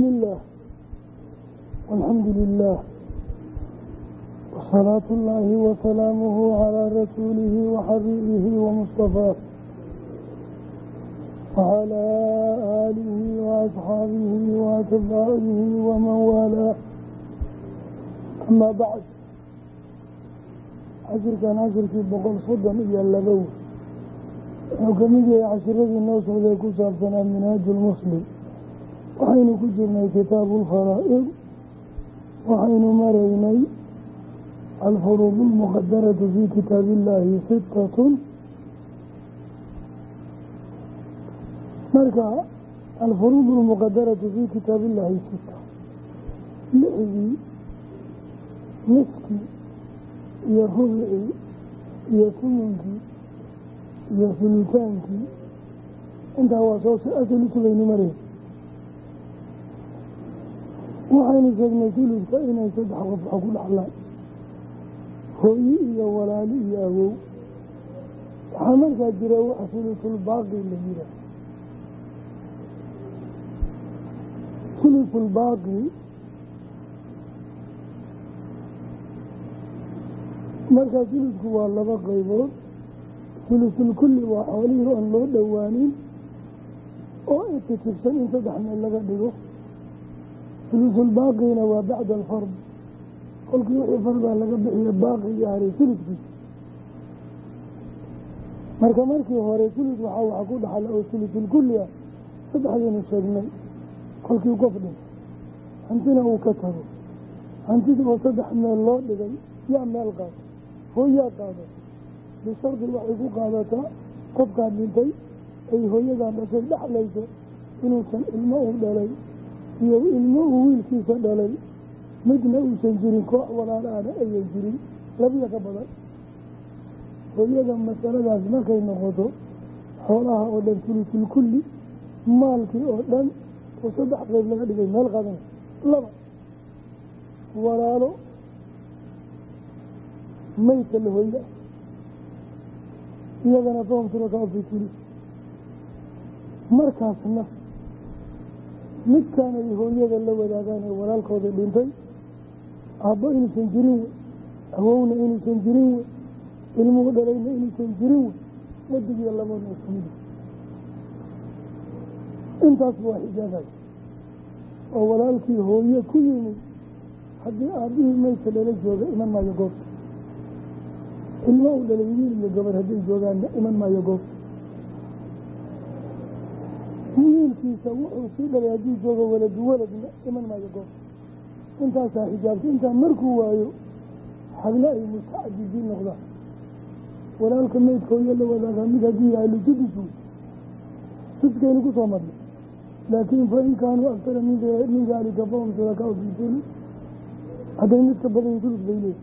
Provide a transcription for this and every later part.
bismi illaah walxamdu lilah wasalaatu ullaahi wasalaamuhu calaa rasuulihi waxabiibihi wamustafaa wacalaa aalihi waasxaabihi waatbaacihi waman waalaa amaa bacd cashirkan cashirkii boqol soddon iyo labow wuxuu ka mid yahay cashiradii noo socday ku saabsanaa minhaaju lmuslim waxaynu ku jirnay kitaabu lfaraa'id waxaynu maraynay alfuruud lmuqadaratu fii kitaabi illaahi sittatun marka alfuruud lmuqadaratu fii kitaabi illaahi sita lixdii niskii iyo rubicii iyo sumunkii iyo sulutaankii intaa waa soo asulusubaynu mareen waxaynu sheegnay suludka inay saddex qof waxa ku dhaxlaan hooyi iyo walaali iyo awow. Waxaa markaa jira wax sulusulbaaqi la yihaah sulusulbaaqi markaa suludku waa laba qaybood. Sulusulkulli waa xoolihii aan loo dhowaanin oo itikibsan in saddex meel laga dhigo sulusulbaaqina waa bacda alfard kolkii wixii fardaa laga bixiyo baaqi iyo haray suludkiisa marka markii hore sulud waxaa waxa ku dhaxla oo sulusulkulli ah saddexdaynu sheegnay kolkii qof dhin hantina uu ka tago. Hantida oo saddex meel loo dhigay yaa meel qaado hooyaa qaada bishardi waxay ku qaadataa qofkaa dhintay ay hooyadaa dhashay dhexlayso inuusan ilmo u dhalay iyo ilmo wiilkiisa dhalay. Midna uusan jirin koox walaalaana ayan jirin. Labiya ka badan. Hooyada masaladaas markay noqoto xoolaha oo dhan sulusulkulli maalkii oo dhan oo saddex qayb laga dhigay meel qaadana laba walaalo maydka la hooya iyagana shurakaa fi sulus markaasna midkaan ay hooyada la wadaagaan ee walaalkooda dhintay aabbo inuusan jirin wey awowna inuusan jirin wey ilmuhu dhalayna inuusan jirin wey wadigiyo labana ismid intaas waa xijaabay. Oo walaalkii hooye ku yimid haddii aabbihii maydka dhala jooga iman maayo goobta. Ilmo u dhalay wiil iyo gabar hadday joogaanna iman maayo goob wiilkiisa wuxuu sii dhalay haddii joogo waladu waladna iman maayo goob intaasaa xijaabta intaa markuu waayo xagla ay mutacadidiin noqdaan. Walaalka maydka hooyo la wadaagaa mid haddii yahay lusudisu sudkaynu ku soo marnay laakiin fa in kaanuu aktara min daalika fahum shurakaau fi sulus hadday mid ka badan sulus bay leeyi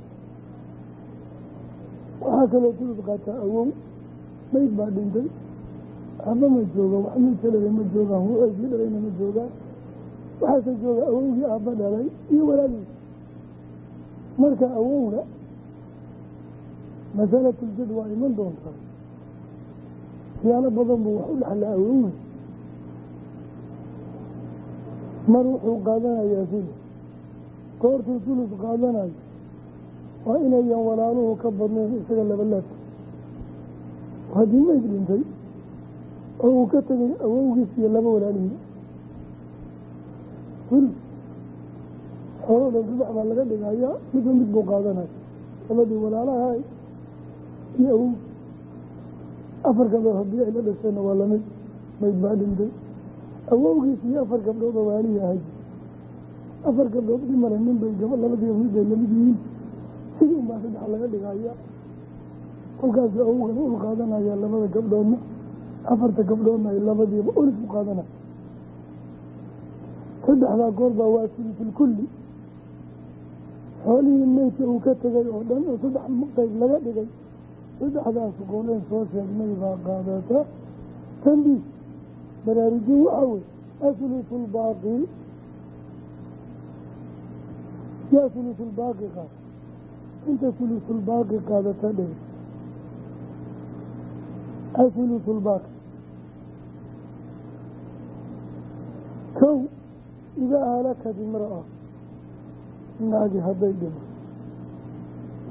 waxaa kaloo tulud qaataa awow mayd baa dhintay aaba ma jooga wax maydka dhalay ma joogaan wuxuu sii dhalayna ma joogaan waxaase jooga awowgii aabba dhalay iyo walaalii marka awowga masalatuljad waa iman doontaa siyaalo badan buu wax u dhexlaa awowga mar wuxuu qaadanayaa sida goortuu tulus qaadanayo waa inayan walaaluhu ka badnayn isaga labalaadka haddii mayd dhintay oo uu ka tegay awowgiis iyo laba walaalihii ul xooloo dhan saddex baa laga dhigayaa midba mid buu qaadanaya labadii walaalaha iyo awow. Afar gabdhood haddii ay la waa la mid mayd baa dhintay. Awowgiis iyo afar gabdhood oo waalihii ahay afar gabdhood dhimale nin bay gaba labadiiba mid bay la mid yihiin. Sidii unbaa saddex laga dhigaya kolkaasu awowgana ul qaadanaya labada gabdhoodna afarta gabdhoodna ay labadiiba ulif u qaadanaya saddexdaa goorbaa waa sulusulkulli xoolihii meydka uu ka tegay oo dhan oo saddex qayb laga dhigay saddexdaas gooleen soo sheegnay baa qaadata. Tanbiih baraarujin waxaa wey asulusulbaaqi yaa sulusulbaaqi qaad. Inta sulusulbaaqi qaadata dhe asulusulbaaqi kow idaa halakad imra'a naagi hadday dhimo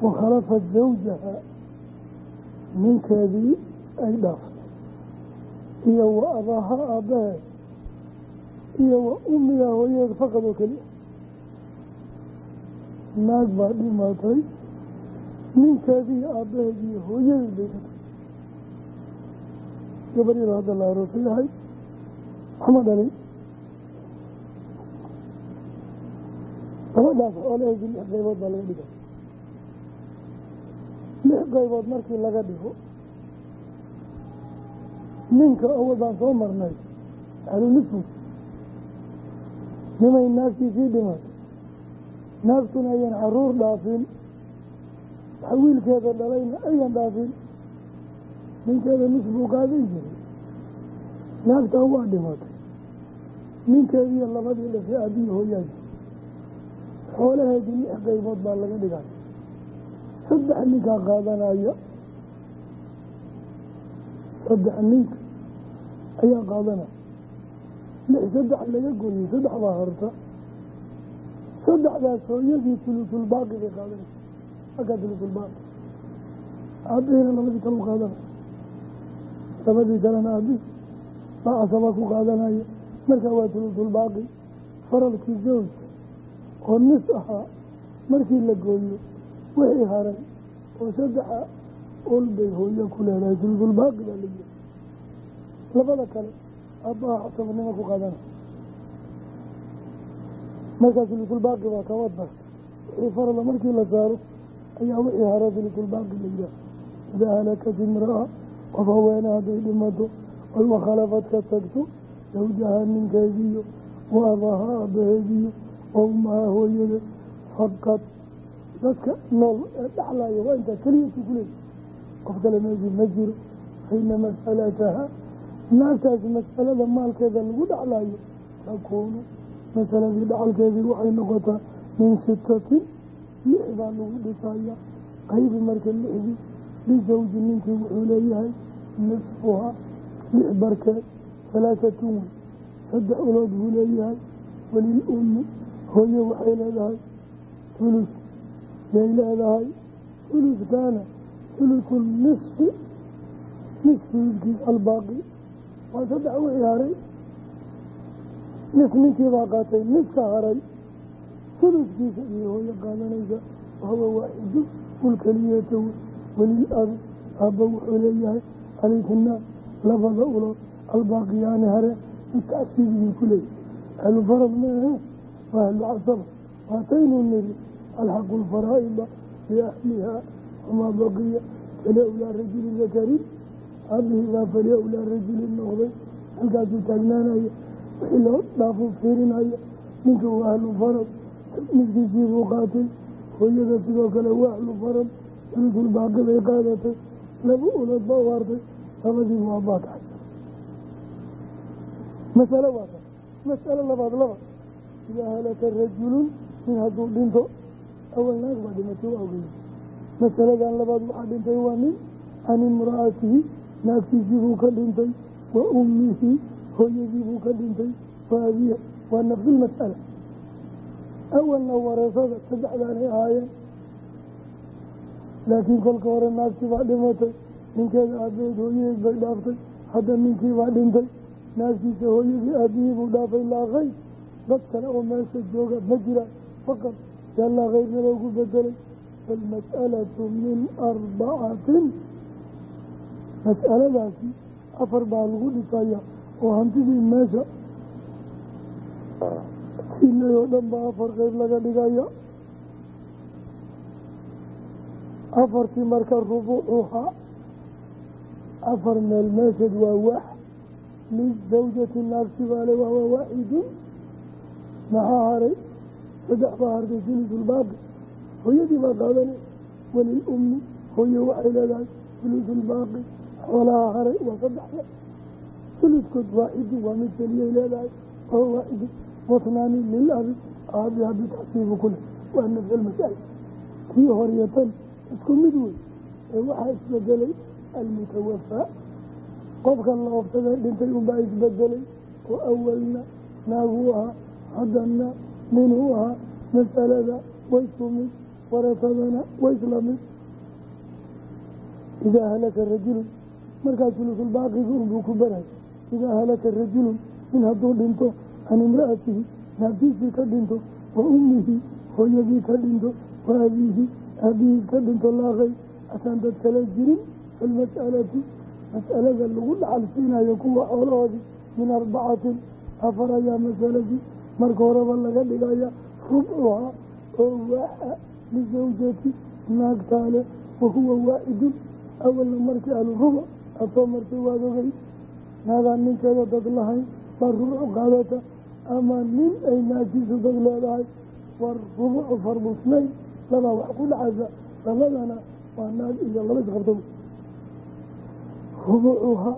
wakhalafat zawjaha ninkeedii ay dhaaftay. Iyo wa abaaha aabbaheed iyo wa ummiga hooyadeed faqad oo keliya. Naag baa dhimatay ninkeedii aabbaheediiyo hooyadeed bay ka tahay hadda la aroosay yahay waxma dhalin gabadhaas xoolaheedii lix qaybood baa laga dhigay lix qaybood markii laga dhigo ninka awal baan soo marnay ahlunisfu nimay naagtiisii dhimatay naagtuna ayan carruur dhaafin waxa wiilkeeda dhalayna ayan dhaafin ninkeeda nis buu qaadan jiray naagtaa waa dhimatay ninkeediiyo labadii dhashay aabbiyi hooyaadi xoolaheedii lix qaybood baa laga dhigay saddex ninkaa qaadanaya saddex ninka ayaa qaadanaya. Lix saddex laga gooyey saddex baa harta. Saddexdaas hooyadii tulusulbaaqi bay qaadanaysa. Halkaa tulusulbaaqi aabbihiina labadii kale u labadii kalena aabbihi baa casaba ku qaadanaya. Markaa waa tulusulbaaqi faralkii zawjka oo nis ahaa markii la gooyo wixii haray oo saddexa ol bay hooyo ku leedahay tulusulbaaqi baa la yihi labada kale aabbaha casabnimo ku qaadana markaa tulusulbaaqi baa kaba darta wixii farala markii la saaro ayaa wixii hara tulusulbaaqi la yihaah idaa halakat imra'a qof haweene hadday dhimato oy wakhalafad ka tagto zawjaha ninkeediiyo wa abaha wa ummaha hooyada faqad dadka nool ee dhexlaya waa intaa keliyatu ku leeyi qof kale meeshii ma jiro. Faina mas'alataha naagtaas mas'alada maalkeeda lagu dhexlayo takuunu masaladii dhexalkeedii waxay noqotaa min sitatin lix baa lagu dhisaya qaybi marka lixdii lisawji ninkii wuxuu leeyahay nisfuha lix barkeed halaatatun wey saddex ulood buu leeyahay. Walil ummi hooye waxay leedahay hulus yay leedahay huluskaana hulusu nisfi nisfi hilkiis albaaqi. Waa saddex wixii haray. Nis ninkii baa qaatay niska haray. Huluskiisa iyo hooye qaadanaysa wahuwa waaxidu ulkeliyata walil abi aabba wuxuu leeyahay alayhinaa labada ulood albaaqiyaani hare bitacsiibigii ku maahe waa ahlu casaba waataynu niri alxaqu lfaraa'ida biahlihaa wamaa baqiya faliawlaa rajuli dakarin aabihii baa faliawlaa rajulin noqday halkaasuu taagnaanaya wixii loo dhaafuu fiirinaya ninka waa ahlu farad midkiisii buu qaatay hooyada sidoo kale waa ahlu farad sulusul baaqi bay qaadatay laba ulood baa u hartay labadii waa baakaxsan masalo waa masalo labaad laba idaa halaka rajulun nin hadduu dhinto awal naag baa dhimatay waa ogey masaladan labaad waxaa dhintay waa nin can imra'atihi naagtiisii buu ka dhintay wa ummihi hooyadii buu ka dhintay wa abiiha waa nafsulmas'ala awalna warasada saddexdaanay ahaayeen. Laakiin kolka hore naagtii baa dhimatay ninkeeda aabaheed hooyadeed bay dhaaftay hadda ninkii baa dhintay naagtiisa hooyadii aabihii buu dhaafay laa kayr dad kale oo meesha jooga ma jiraan faqad yallaa kayrna loogu bedelay falmas'alatu min arbacatin mas'aladaasi afar baa lagu dhisaya oo hantidii meesha tilay oo dhan baa afar qeyb laga dhigaya afartii marka rubuucuhaa afar meel meesheed waa wax. Lizawjati naagti baale wahuwa waaxidun maxaa haray saddex baa hartay sulusulbaaqi hooyadii baa qaadanay walil ummi hooye waxay leedahay sulusulbaaqi xoolaha haray waa saddex suluskood waaxidun waa mid keliyay leedahay wahuwa waaxidun watnaani lilabi aabiha bitacsiibu ku leh waa nafci lmasala tii horiyo tan isku mid wey ee waxaa isbedelay almutawafaa qofkan la oofsaday dhintay unbaa isbedelay oo awalna naaguu ahaa haddana ninuu ahaa masalada waysku mid waratadana waysla mid idaa halaka rajulun markaa sulusulbaaqiga unbuu ku baray. Idaa halaka rajulun nin hadduu dhinto can imra'atihi naabtiisii ka dhinto wa ummihi hooyadii ka dhinto wa abiihi aabihiis ka dhinto laaqay asaan dad kale jirin filmas'alati mas'alada lagu dhaxal siinayo kuwa xoolahoodii min arbacatin afar masaladii marka horeba laga dhigaya rubcuhaa oo waaxa lisawjati naagtaale wa huwa waaxidun awalna markii ahlurubuc aad soo martay waad ogay naadaan ninkeeda dad lahayn baa rubuc qaadata. Ama nin ay naagtiisu dad leedahay war rubucu farbusnayn labaa wax ku dhacaysa labadana waa naag iyo laba rubucuha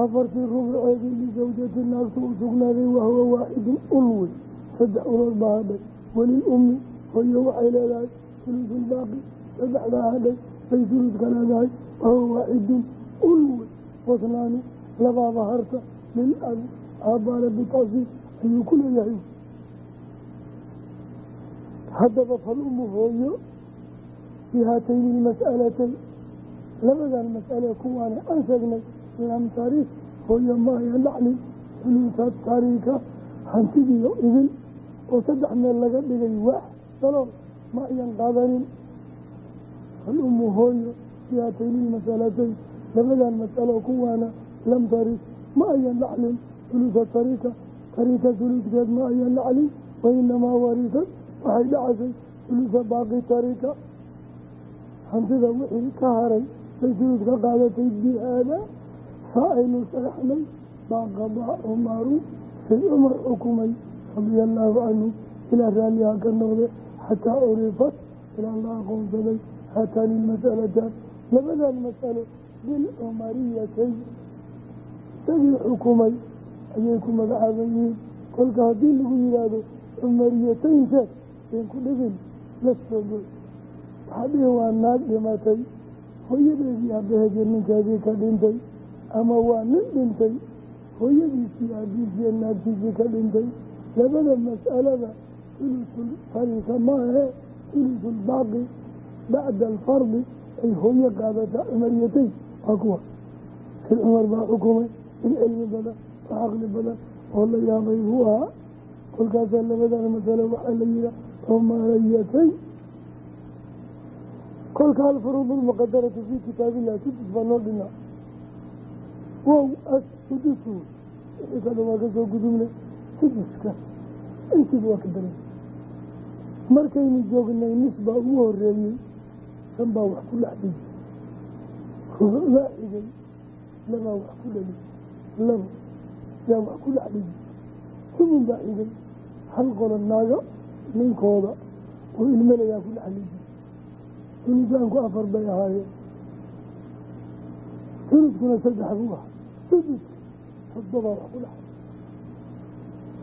afartii rubuceedii lisawjati naagtu u sugnaaday wahuwa waaxidun ul wey. Saddex ulood baa hadhay. Welil ummi hooyo waxay leedahay sulusulbaaqi saddexdaa hadhay bay suluska leedahay wahuwa waaxidun ul wey. Wasnaani labaaba harta lil abi aabbaale bitasiis ayuu ku leeyahay. Haddaba fal hooyo fii haatayni ilmas'alatayn labadan mas'ale kuwaane aan sheegnay lam taris hooyo ma ayan dhaclin suluusa taariika hantidiyo idin oo saddex meel laga dhigay wax salool ma ayan qaadanin. Fal umu hooyo fii haatayni ilmasalatayn labadan mas'alo kuwaana lam taris ma ayan dhaclin suluusa tariika tariika suluuskeed ma ayan dhaclin wainamaa warisad waxay dhacasay suluusa baaqi tariika hantida wixii ka haray bay suluus ka qaadatay bihaada saa aynu sharaxnay baa qadaa cumaru say cumar xukumay radia allaahu canhu ilaa raalliha ka noqde xataa urifat ilaa la aqoonsaday haataani ilmas'alataan labadan mas'alo bilcumariyatayn isagii xukumay ayay ku magacaaban yihiin kolka haddii lagu yidhaahdo cumariyatayn sheeg een ku dhigin lasogoy waxaa dhihi waa naag dhimatay hooyadeedii aabbaheedii ninkeedii ka dhintay ama waa nin dhintay hooyadiisii aabiisiiyo naagtiisii ka dhintay labada mas'alada sulusul fariisa maahe sulusul baaqi bacda alfardi ay hooyo qaadataa cumariyatayn waa kuwa. Sid cumar baa xukumay in cilmi badan oo caqli badan oo la yaabay buu ahaa. Kolkaasaa labadan masalo waxaa la yihaa cumariyatayn kolka alfuruud lmuqadaratu fii kitaabillahi sudus baa noo dhinaa wow assudusu wixii ka dhan waa ka soo gudubnay suduska intiiba waa ka daray markaynu joognay nis baa ugu horeeyey kan baa wax ku dhex dhigi rubuc baa xigay labaa wax ku dhali labo yaa wax ku dhigi sumun baa xigay hal qolo naago ninkooda oo ilmelayaa ku dhigi sulusaanku afar bay ahaayeen suluskuna saddex buu sudus todobaa wax ku dhaxay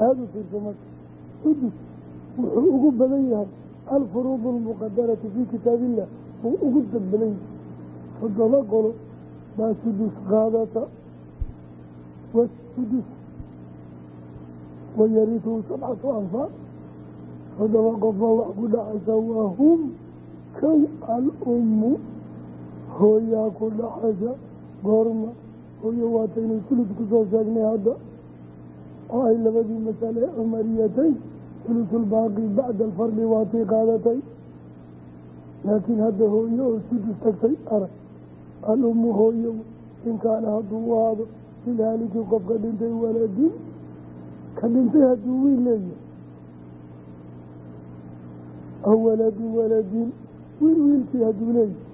aada u fiirsa marka. Sudus wuxuu ugu badan yahay alfuruud almuqadaratu fii kitaabillah wuu ugu dad yahay. Toddoba qolo baa sudus qaadata wasudus wayarituu sabcatu anfaar. Toddoba qof baa wax ku dhacaysa waa hum kow al-ummu. Hooyaa ku dhaxaysa goorma hooyo waataynu sulus ku soo sheegnay hadda. Oo ay labadii masale cumariyatayn sulusulbaaqi bacda alfardi waatii qaadatay. Laakiin hadda hooyo oo sudus tagtay arag al-ummu hooyo in kaana hadduu u ahaado lilhaaliki qofka dhintay waladin ka dhintay hadduu wiil leeyahay. Aw waladin waladin wiil wiilkii hadduu leeyahay.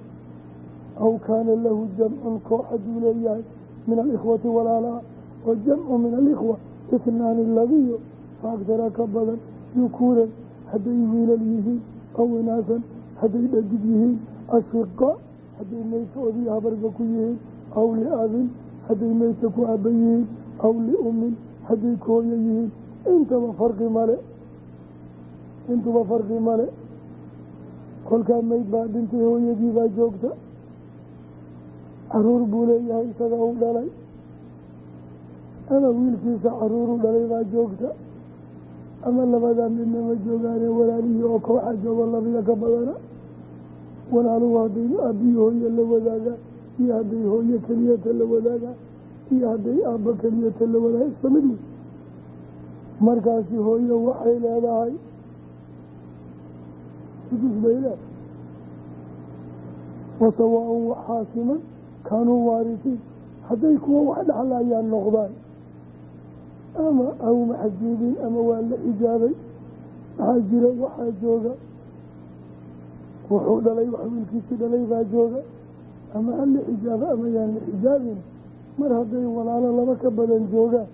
Aw kaana lahu jamcun koox hadduu leeyahay min alikhwati walaalaha wa jamcu min alikhwa isnaani labiyo faaktara ka badan yukuuran hadday wiilal yihiin aw inaasan hadday dhadig yihiin ashiqa hadday meydka odiyo habarba ku yihiin aw liabin hadday meydka ku aaba yihiin aw liummin hadday kooyo yihiin intaba farqi male intuba farqi male kolkaa meyd baa dhintay hooyadii joogta carruur buu leeyahay isaga u dhalay. Ama wiilkiisa caruuru dhalay baa joogta. Ama labadaa midna ma joogaane walaalihii oo kooxa joogo labiya ka badana. Walaaluhu hadday aabbiyi hooye la wadaagaan iyo hadday hooye keliyata la wadaagaan iyo hadday aabba keliyata la wadaaga isla mid markaasi hooyo waxay leedahay. Sudus bay leedahay. Wasawaa-un waxaa siman kaanuu waarisiin hadday kuwa wax dhexlayaan noqdaan. Ama aw maxjuubiin ama waa la xijaabay maxaa jira waxaa jooga. Wuxuu dhalay wax wiilkiisii dhalay baa jooga. Ama ha la xijaabo ama yaan la xijaabin mar hadday walaalo laba ka badan joogaan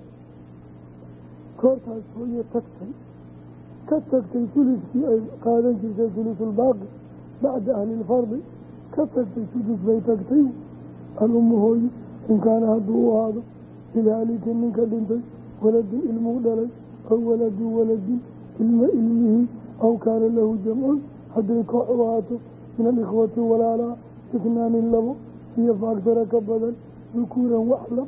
koortaas hooye tagtay. Ka tagtay suliskii ay qaadan jirtay sulusulbaaqi bacda ahlilfardi ka tagtay sudus bay tagtay alummu hooye in kaana hadduu u ahaado lilhaaliki ninka dhintay waladun ilmuu dhalay aw waladu waladin ilma ilmihii aw kaana lahu jamcun. Hadday koox u ahaato min alikhwati walaalaa ithnaanin labo iyo faagsara ka badan dukuuran wax lab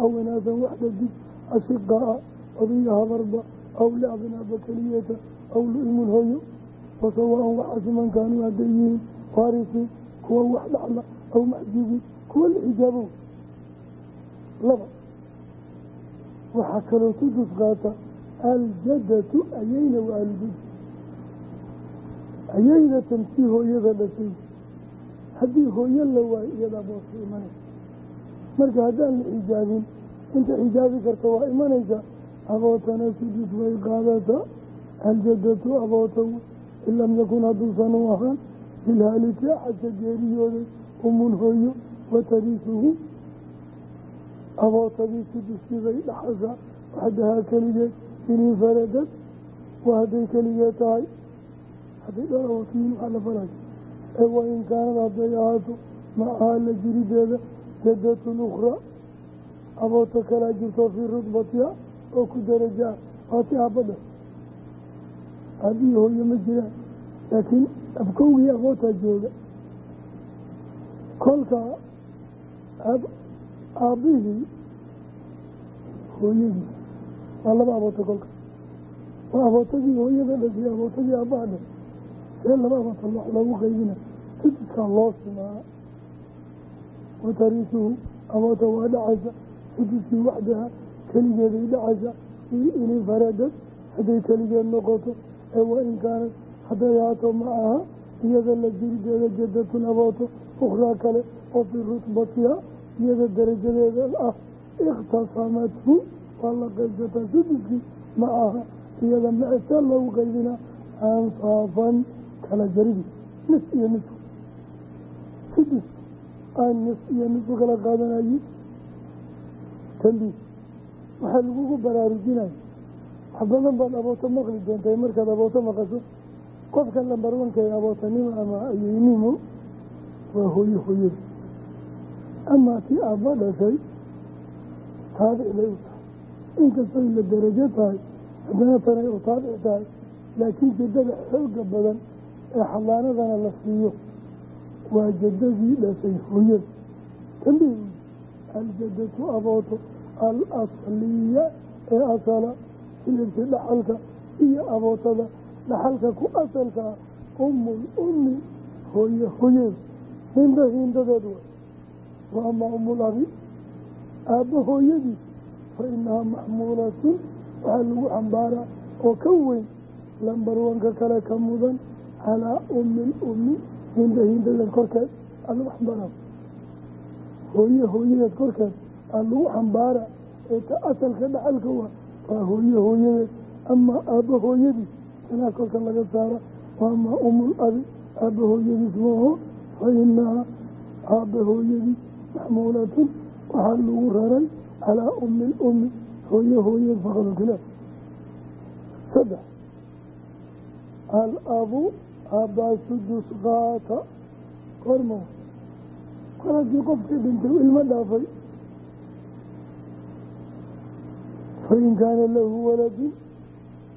aw inaasan wax dhadig ashiqaa odayo habarba aw liabin aba keliyata aw lu-imun hoyo wasawaan waxaa siman kaanuu hadday yihiin waarisiin kuwa wax dhaxla aw maxjuubiin kuwa la xijaabo laba waxaa kaloo sudus qaata aljadatu ayayna wa aljad ayaynatan tii hooyada dhashay haddii hooyo la waayo iyadaa booska imanaysa marka haddaan la xijaabin inta xijaabi karta waa imanaysa abootana sudus way qaadataa aljadatu aboota in lam yakun hadduusan u ahaan bilhaaliki axadka geeriyooday umun hooyo watariisuhu abootadii suduskii bay dhaxasa waxdahaa keligeed inii faradad waa hadday keligeed tahay hadday dhalawakiin waxaa la farayo ee wa in kaanad hadday ahaato macahaa la jirideeda jadatun ukhraa aboota kalaa jirto fii rudbatiha oo ku daraja ah waati aabadha aabihii hooye ma jiraan laakiin abkowgii abootaa jooga kolka aabbihii hooyadii. Waa laba aboota kolka. Waa abootadii hooyada dhashay abootadii aabbaha dhashay see laba aboota loogu qaybina suduskaa loo simaa watariisuhu aboota waa dhacaysa. Suduskii waxdaha keligeeday dhacaysa. In faradad hadday keligeed noqoto ee wa in kaanad hadday ahaato ma aha. Iyada la jirideeda jadatun abooto ukhraa kale oo fii rutbatiha iyada darajadeeda ah. Ikhtasamathu waa la qaybsataa suduskii ma aha iyada macesee loogu qaybinaa ansaafan kala jaridi nis iyo nisfu sudus aan nis iyo nisfu kala qaadanayi tambiih waxaa lagugu baraarujinaya wax badan baad abooto maqli doontay markaad abooto maqasho qofka lambar wanka ee abootanimo ama ayeynimo waa hooyo hooyada amaa tii aabba dhashay taabic bay u tahay inkastay la darajo tahay haddana tanay u taabic tahay laakiin jaddada xooga badan ee xadaanadana la siiyo waa jaddadii dhashay hooyada tambiih aljadatu abooto al asliya ee asala hilibkii dhaxalka iyo abootada dhaxalka ku asalka ah ummul ummi hooye hooyeeda hinda hindadeed way wa amaa ummul abi aabba hooyadiis fa inahaa maxmuulatun waxaa lagu xambaaraa oo ka weyn lambarwanka kale ka mudan calaa ummil ummi hinda hindadeed korkeed aa lagu xambaaraa. Hooye hooyadeed korkeed aa lagu xambaara ee ta asalka dhaxalka waa waa hooye hooyadeed amaa aabba hooyadiis tanaa kolka laga saara waamaa umul abi. Aabba hooyadiis maaho fa inahaa aabba hooyadiis maxmuulatun waxaa lagu raray calaa ummi lummi hooye hooyeed faqado kilaaf saddex al abu aabbaa sudus qaata kormo kor haddii qofkii dhintay ilmo dhaafay. Fain kaana lahu waladun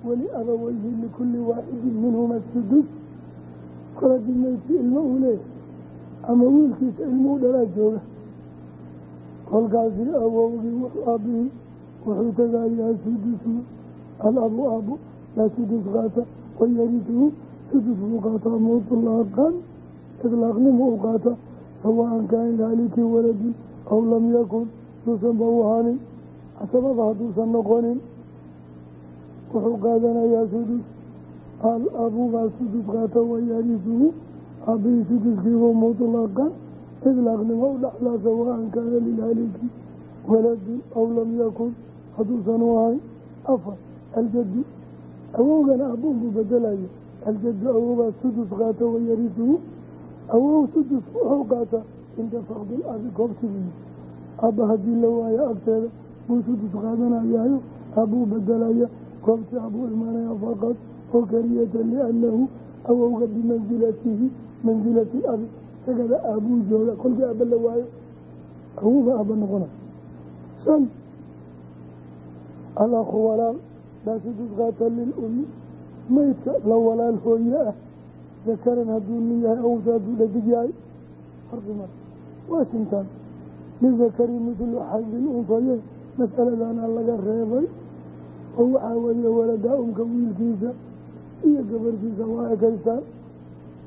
waliabaweyhi likulli waaxidin minhuma sudus kor haddii meydkii ilmo uu leeyahay ama wiilkiisa ilmuhu dhalaa jooga kolkaasi awowgii wuxuu aabbihii wuxuu tagaayaa sudusu alabu aabo yaa sudus qaata wayarisuhu sudus buu qaataa mutlaaqan idlaaqnimo u qaata sawaan kaan daaliki waladun aw lam yakun duusan ba u ahaanin casabada hadduusan noqonin. Wuxuu qaadanayaa sudus al abubaa sudus qaata wayarisuhu aabihii suduskiibuu mutlaqan idlaaqnimo u dhaxlaa sawaan kaana lilhaliki waladun aw lam yakun hadduusan u ahayn afar aljaddu awowgana aabbuun buu bedelayo aljaddu awowbaa sudus qaata wayarisuhu awow sudus wuxuu qaataa cinda faqdil abi koobsigiisa aabba haddii la waayo agteeda buu sudus qaadanayaayo aabbuu bedelaya koobsi aabuu imaanaya faqad oo kariyatan liannahu awowga bimansilatihi mansilati abi isagada aabbuu jooga kolkii aabba la waayo awowba aabba noqona. Shan alakhu walaal baa sudus qaata lilumi maydka la walaal hooye ah dakaran hadduu nin yahay awsa hadduu dhadig yahay farqi mar. Waa sintaan. Lidakari midlu xadil unfaye masaladana laga reebay oo waxaa weeye waladaa umka wiilkiisa iyo gabarkiisa waa ekaystaan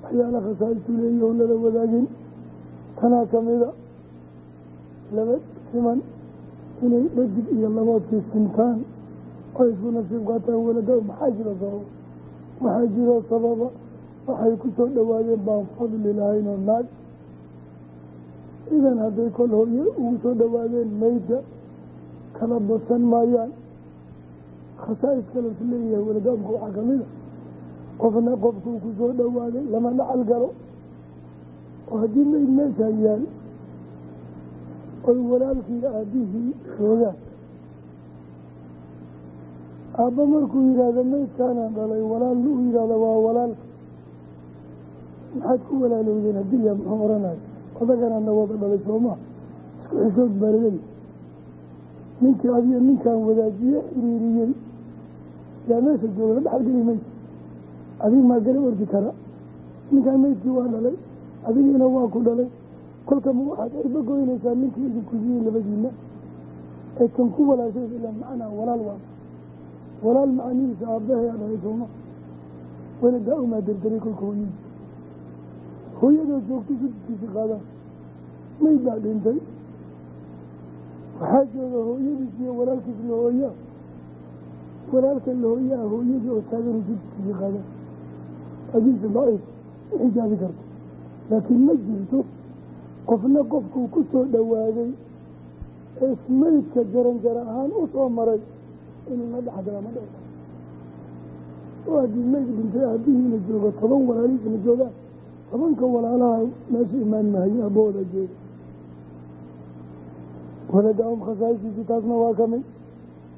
waxyaala khasaaistuu leeyahi on lala wadaagin. Tanaa kamida laba siman inay dhadig iyo laboodkii sintaan oo isku nasiib qaataan walada maxaa jiro sababa? Waxaa jiro sababa? Waxay ku soo dhowaadeen baan fadli lahayn oo naag. Idan hadday kol hooye ugu soo dhowaadeen meydka kala badsan maayaan. Khasaais kale su leeyahay waladaamka waxaa kamida qofna qofkuu ku soo dhowaaday lama dhacal galo oo haddii meyd meeshaa yaal oy walaalkii aabihii joogaan aabba markuu yidhaahdo meydkaanaan dhalay walaal uu yidhahdo waa walaalka maxaad ku walaalowdeen haddii yaa muxuu oranayo? Odaganaadna wada dhalay soomaa isku xishood baa laleeyahy ninkii adiga ninkaan wadaajiye xiriiriyey yaa meesha jooga la dhaxal geli maysa adig maa gala ordi kara ninkaan meydkii waa dhalay. Adigiina waa ku dhalay. Kolkama waxaad cirba goynaysaa ninkii idinku yiyey labadiina ee kan ku walaashays ilaa macnaa walaal waa. Walaal macanihiisa aabbahayaa dhalay sooma waladaa umaa derderay kolka hooyadii. Hooyadoo joogtay suduskiisi qaadaan mayd baa dhintay. Waxaa jooga hooyadiis iyo walaalkiis la hooyaa. Walaalka la hooyaa hooyadii oo taagan suduskiisi qaadaan hadiise daciif u xijaabi karto. Laakiin ma jirto qofna qofkuu ku soo dhowaaday ee maydka jaranjaro ahaan u soo maray inuu la dhexgala ma dhec oo haddii mayd dhintay aabbihiina joogo toban walaalihiisna joogaan tobanka walaalaha meesha imaan mahaye abbahooda jooga waladaahum khasaaisiisi taasna waa ka mid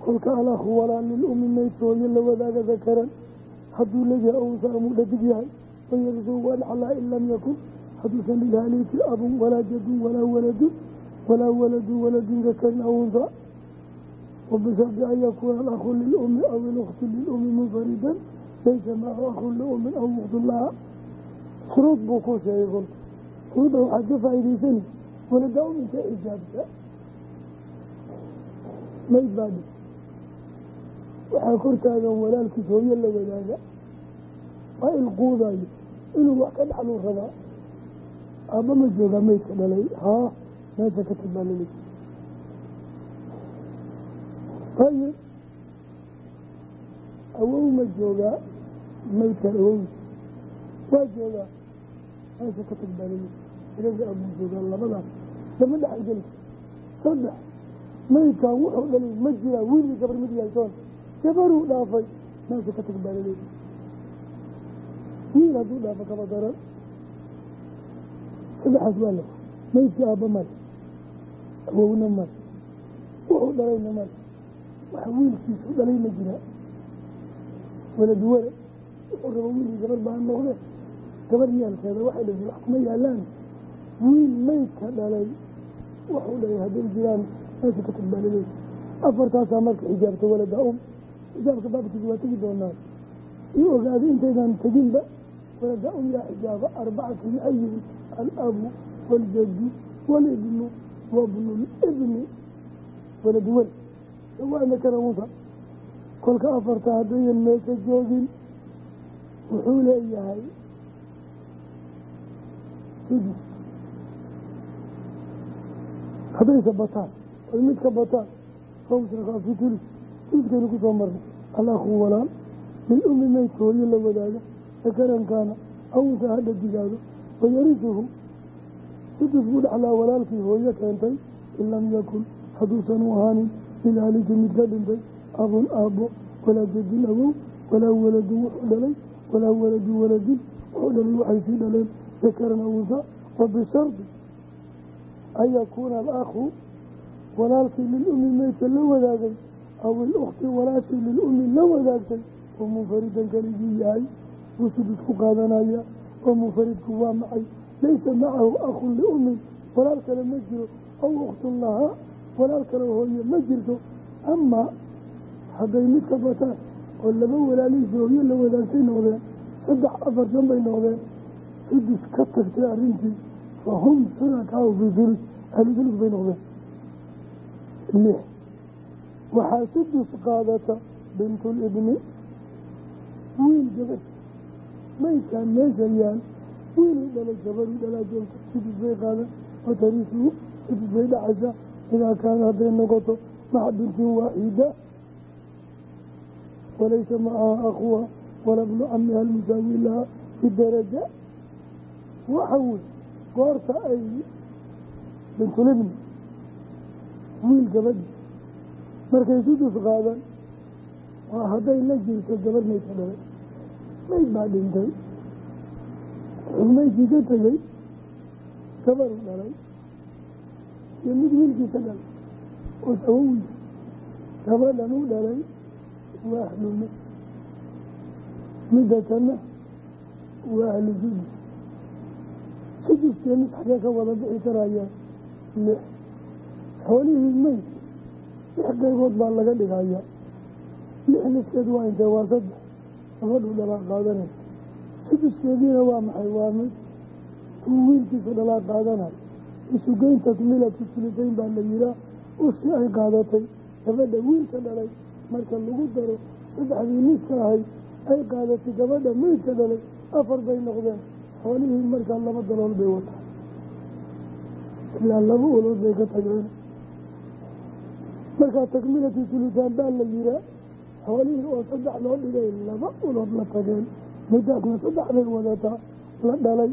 kolka alakhu walaal lilumi maydkooyo la wadaaga dakaran hadduu leeyahay ousa amuu dhadig yahay wayarsugu waa dhaxlaa in lam yakun. Hadduusan lilhaliiki abun walaa jadun walaa waladun walaa waladun waladun dakarin aw unsa wabishardi an yakuuna alakhu lilumi aw iluktu lilumi munfaridan laysa macahu akhun liumin aw uktun laha shuruud buu ku sheegay. Kolka shuruudda waxaad ka faa'idaysani walada um intay xijaabta mayd baa dhi waxaa kor taagan walaalkiis hooyo la wadaaga. Waa ilquudayo inuu wax ka dhaxluu rabaa. Aabba ma joogaa maydka dhalay? Haa meesha ka tag ayib awow ma joogaa maydkan awow waa joogaa. Meesha ka tag baa laleey ilaga abuu joogaa labadaas. Lama dhexal geli. Saddex maydkan wuxuu dhalay ma jiraa wiilii gabar mid yahay gabaruu dhaafay. Meesha ka tag baa laleey wiil hadduu dhaafo kaba daran saddexaas waa la maydkii aabba male awowna male wuxuu dhalayna male waxa wiilkiisu dhalay ma jiraa waladu walad wuxuu raba wiilkii gabar baa noqde. Gabar yaalkeeda waxay dhashay wax kuma yaalaan. Wiil maydka dhalay wuxuu dhalay hadday jiraan meesha ka tag baa laleey afartaasaa marka xijaabta walada um xijaabka baabkiisa waa tegi doonaa. Io ogaaday intaydan teginba walada um yaa xijaaba arbacatu maxay alabu waaljadu waalibnu wabnu libni walad walad sawaana kana unsa kolka afarta haddayan meesha joogin wuxuu leeyahay sudus haddaysa bataan oy mid ka bataan fawsraka fi tulus tuluskaynu ku soo marnay alakhu walaal. Lilummi meydka hooyo la wadaaga sakarankaana awsa hadha digaado wayarisuhu sudus buu dhexlaa walaalkii hooyo keentay in lam yakun hadduusan u ahaanin lilaaliki mid ka dhintay abun aabbo walaa jadin awow walaa waladun wuxuu dhalay walaa waladu waladin wuxuu dhalay waxay sii dhaleen dakaran awsa wa bishardi. An yakuuna alakhu walaalkii lilummi meydka la wadaagay aw ilukhti walaashii lilummi la wadaagtay oo munfaridan keligii yahay wuu sudus ku qaadanaya oo munfaridku waa macay laysa macahu akhun liummin walaal kale ma jiro aw ukhtun lahaa walaal kale hooye ma jirto amaa hadday mid ka bataan oo laba walaalihiisa hooyo la wadaagtay noqdeen saddex afar shan bay noqdeen sudus ka tagtay arrintii fa hum shurakaau fii hulus ahlu hulus bay noqdeen waxaa sudus qaadata bintulibni wiil gabadh. Maydkaan meesha yaal wiiluu dhalay gabadhuu dhalaa joogta sudus bay qaadan. Watariisuhu sudus bay dhacaysaa idaa kaana hadday noqoto maca bintin waaxida walaysa macaha akhuha wala bnu camiha almusaawi laha fi daraja? Waxa wey goorta ay bintulibni wiil gabadhi markay sudus qaadan waa hadday la jirto gabadh maydka dhalay mayd baa dhintay. Wuxuu maydkii ka tegey gabadhu dhalay. Iyo mid wiilkiisa dhalay. Oo sawowi gabadhan u dhalay waa ahlume midda kana waa ahlu sudus. Suduskee mis xagee ka wada bixi karayaan. Lix. Xoolihii meyd lix qaybood baa laga dhigaya lix niskeed waa intee waa saddex? Gabadhu dhalaa qaadanay suduskeediina waa maxay? Waa mid. Kuu wiilkiisa dhalaa qaadanay isugeyn takmilatu sulusayn baa la yihaa usi ay qaadatay. Gabadha wiilka dhalay marka lagu daro saddexdii niska ahayd ay qaadatay gabadha meydka dhalay afar bay noqdeen. Xoolihii markaa laba dalool bay wataa ilaa laba ulood bay ka markaa takmilatu sulusaan baa la yihaa xoolihii oo saddex loo dhigay laba ulood la tageen. Midaasna saddex bay wadataa la dhalay.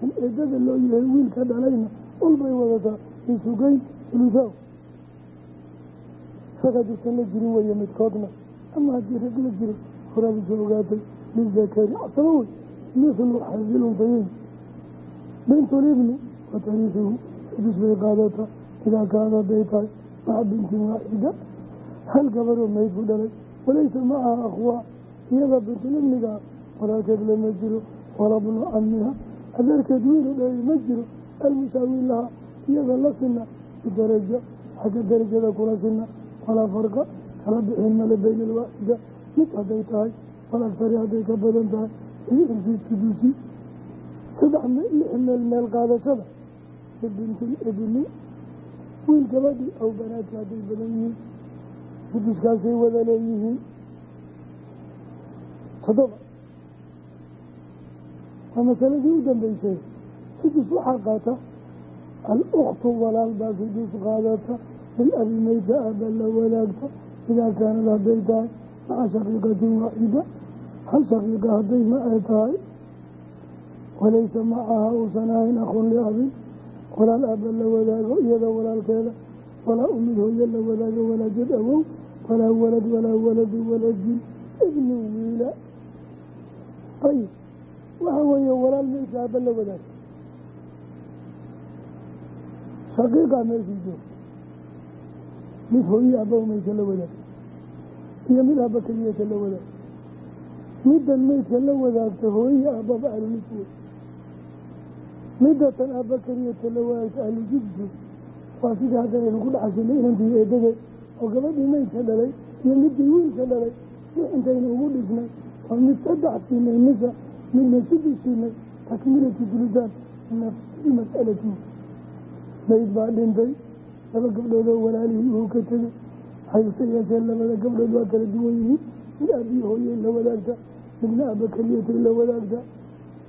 Kan eedada loo yahay wiilka dhalayna ul bay wadataa. Isugeyn sulusaw rag hadduusan la jirin weeye midkoodna. Ama haddii rag la jiro horaaba soo ogaatay lizakari casaba wey mithlu xasil untayeyn bintulibni watariisuhu sudus bay qaadataa idaa kaana hadday tahay maca bintin waaxida hal gabaroo mayd ku dhalay. Walaysa macaha akhwaa iyada bintulibnigaa walaalkeed lama jiro walaa bnu camiha adeerkeed wiilu dhalay ma jiro almusaawi laha iyada la sina bidaraja xagga darajada kula sina walaa farqa kala bixin male bayna alwaaxida mid hadday tahay walaktari hadday ka badan tahay iyo irkiis sudusi saddex lix meel meel qaadashada libintil ibni wiil gabadhii aw banaadka hadday badan yihiin suduskaasay wada leeyihiin. Toddoba. Waa masaladii u dambeysay sudus waxaa qaata al-ukhtu walaal baa sudus qaadata lilabi meydka aaba la wadaagta idaa kaanad hadday tahay maca shaqiiqatin waaxida hal shaqiiqa hadday ma ay tahay walaysa macaha uusan ahayn akhun liabin walaal aaba la wadaago iyada walaalkeeda walaa umid hooyo la wadaago walaa jad awow. Walaa walad walaa waladu waladin ibni wiila ayib waxa weeye walaal meydka aaba la wadaago. Shaqiiqaa meeshii joog mid hooyo aaba meydka la wadaag iyo mid aaba keliyata la wadaag middan meydka la wadaagta hooyo aababa ahlulis wey midatan aaba keliyata la wadaagta ahlu jubsi waa sidii haddaynu ku dhaxashinay inantii eedadeed oo gabadhii meydka dhalay iyo midii wiilka dhalay si intaynu ugu dhisnay waa mid saddex siinay nisa midna sudus siinay takmilatu sulusaan nafsi mas'alati meyd baa dhintay laba gabdhoodoo walaalihii uu ka tegay hayse yeeshee labada gabdhood waa kala duwan yihiin mid aabbiyi hooye la wadaagta midna aaba keliyatay la wadaagta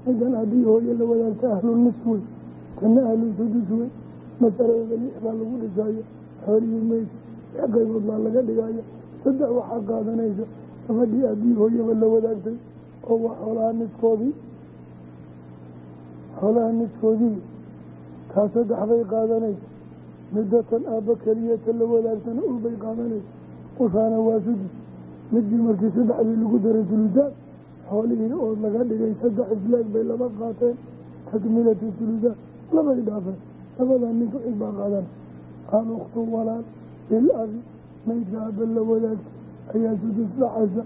midan aabbiyi hooye la wadaagta ahlunis wey kana ahlu sudus wey masaladooda lix baa lagu dhisaayo xoolihii meydka lix qaybood baa laga dhigaya saddex waxaa qaadanaysa gabadhii aabbiyi hooyaba la wadaagtay oo waa xoolaha niskoodii xoolaha niskoodii kaa saddex bay qaadanaysa midatan aabba keliyata la wadaagtana ulbay qaadanaysa ushaana waa sudus midii markii saddexdii lagu daray sulusaad xoolihii oo laga dhigay saddex islaag bay laba qaateen. Takmilatu sulusaad labay dhaafeen labadaa ninka cid baa qaadana alukhtu walaal lil abi maydka aabba la wadaagta ayaa sudus dhacaysa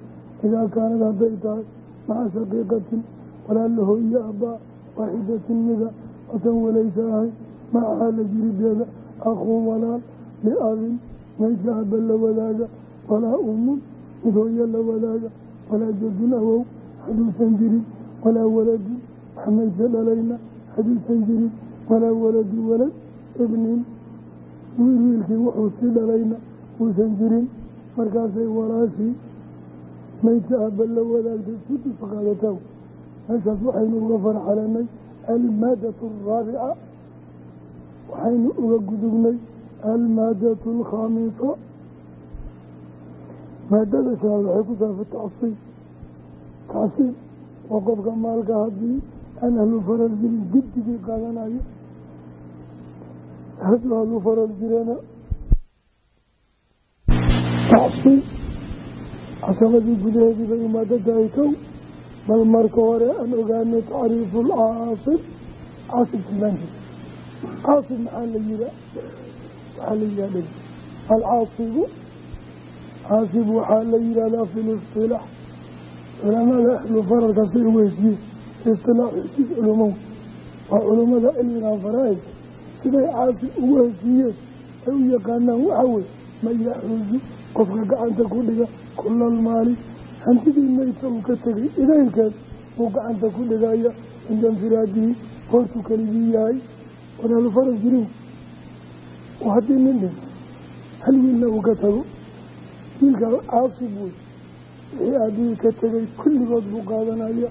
idaa kaanad hadday tahay maca shaqiiqatin walaal hooyo abbaa waaxidatin mida otan walaysa ahay macahaa la jirideeda akhuun walaal liabin maydka aabba la wadaaga walaa umun mid hooyo la wadaaga walaa jadun awow hadduusan jirin walaa waladun wax maydka dhalayna hadduusan jirin walaa waladu walad ibnin wiil wiilkii wuxuu sii dhalayna uusan jirin markaasay walaashii maydka aabba la wadaagtay sudus qaadataa meeshaas waxaynu uga farxalanay almaadatu alraabica waxaynu uga gudugnay almaadatu alkhaamisa maadada shanaad waxay ku tacsiib waa qofka maalka haddii aan ahlu faral jirin guddigii qaadanayo hadduu ahlu faral jirana tacsiib casabadii gudaheedii bay imaado tahay kow bal marka hore aan ogaano tacriifu lcaasib caasib tilmaantiisa caasib maxaa la yihaa waxaa la yihaa dheg alcaasibu caasib waxaa la yihahdaa fi listilaax culamada ahlu faralka say ugu heshiye istilaax heshiis culumow. Waa culummada cilmigan faraa'id siday caasib ugu heshiiyeen ay u yaqaanaan waxaa wey man yaxruju qofka gacanta ku dhiga kulalmaali hantidii maydka uu ka tegay idaylkeed uu gacanta ku dhigaya cinda infiraadihi goortuu keligii yahay. Wanaalu faras jirin haddii nin dhinto hal uu ka tago. Wiilka caasib wixii aabihii ka tegay kulligood buu qaadanaya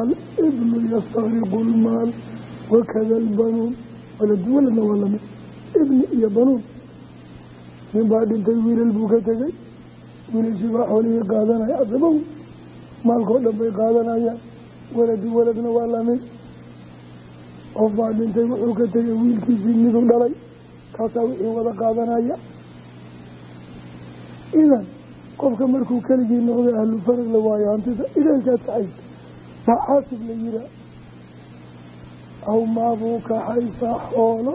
alibnu yastaqriqu lmaal wakada albanuun waladu waladna waa la mid ibni iyo banuun nin baa dhintay wiilal buu ka tegay wiilashii baa xoolihii qaadanaya asabow maalkao dhan bay qaadanayaan waladu waladna waa la mid qof baa dhintay wuxuu ka tegay wiilkiisii miduu dhalay kaasaa wixii wada qaadanaya idan qofka markuu keligii noqday ahlu farag la waayo hantida idaylkaad kaxaysa baa caasib la yihaa aw maabuu kaxaysaa xoolo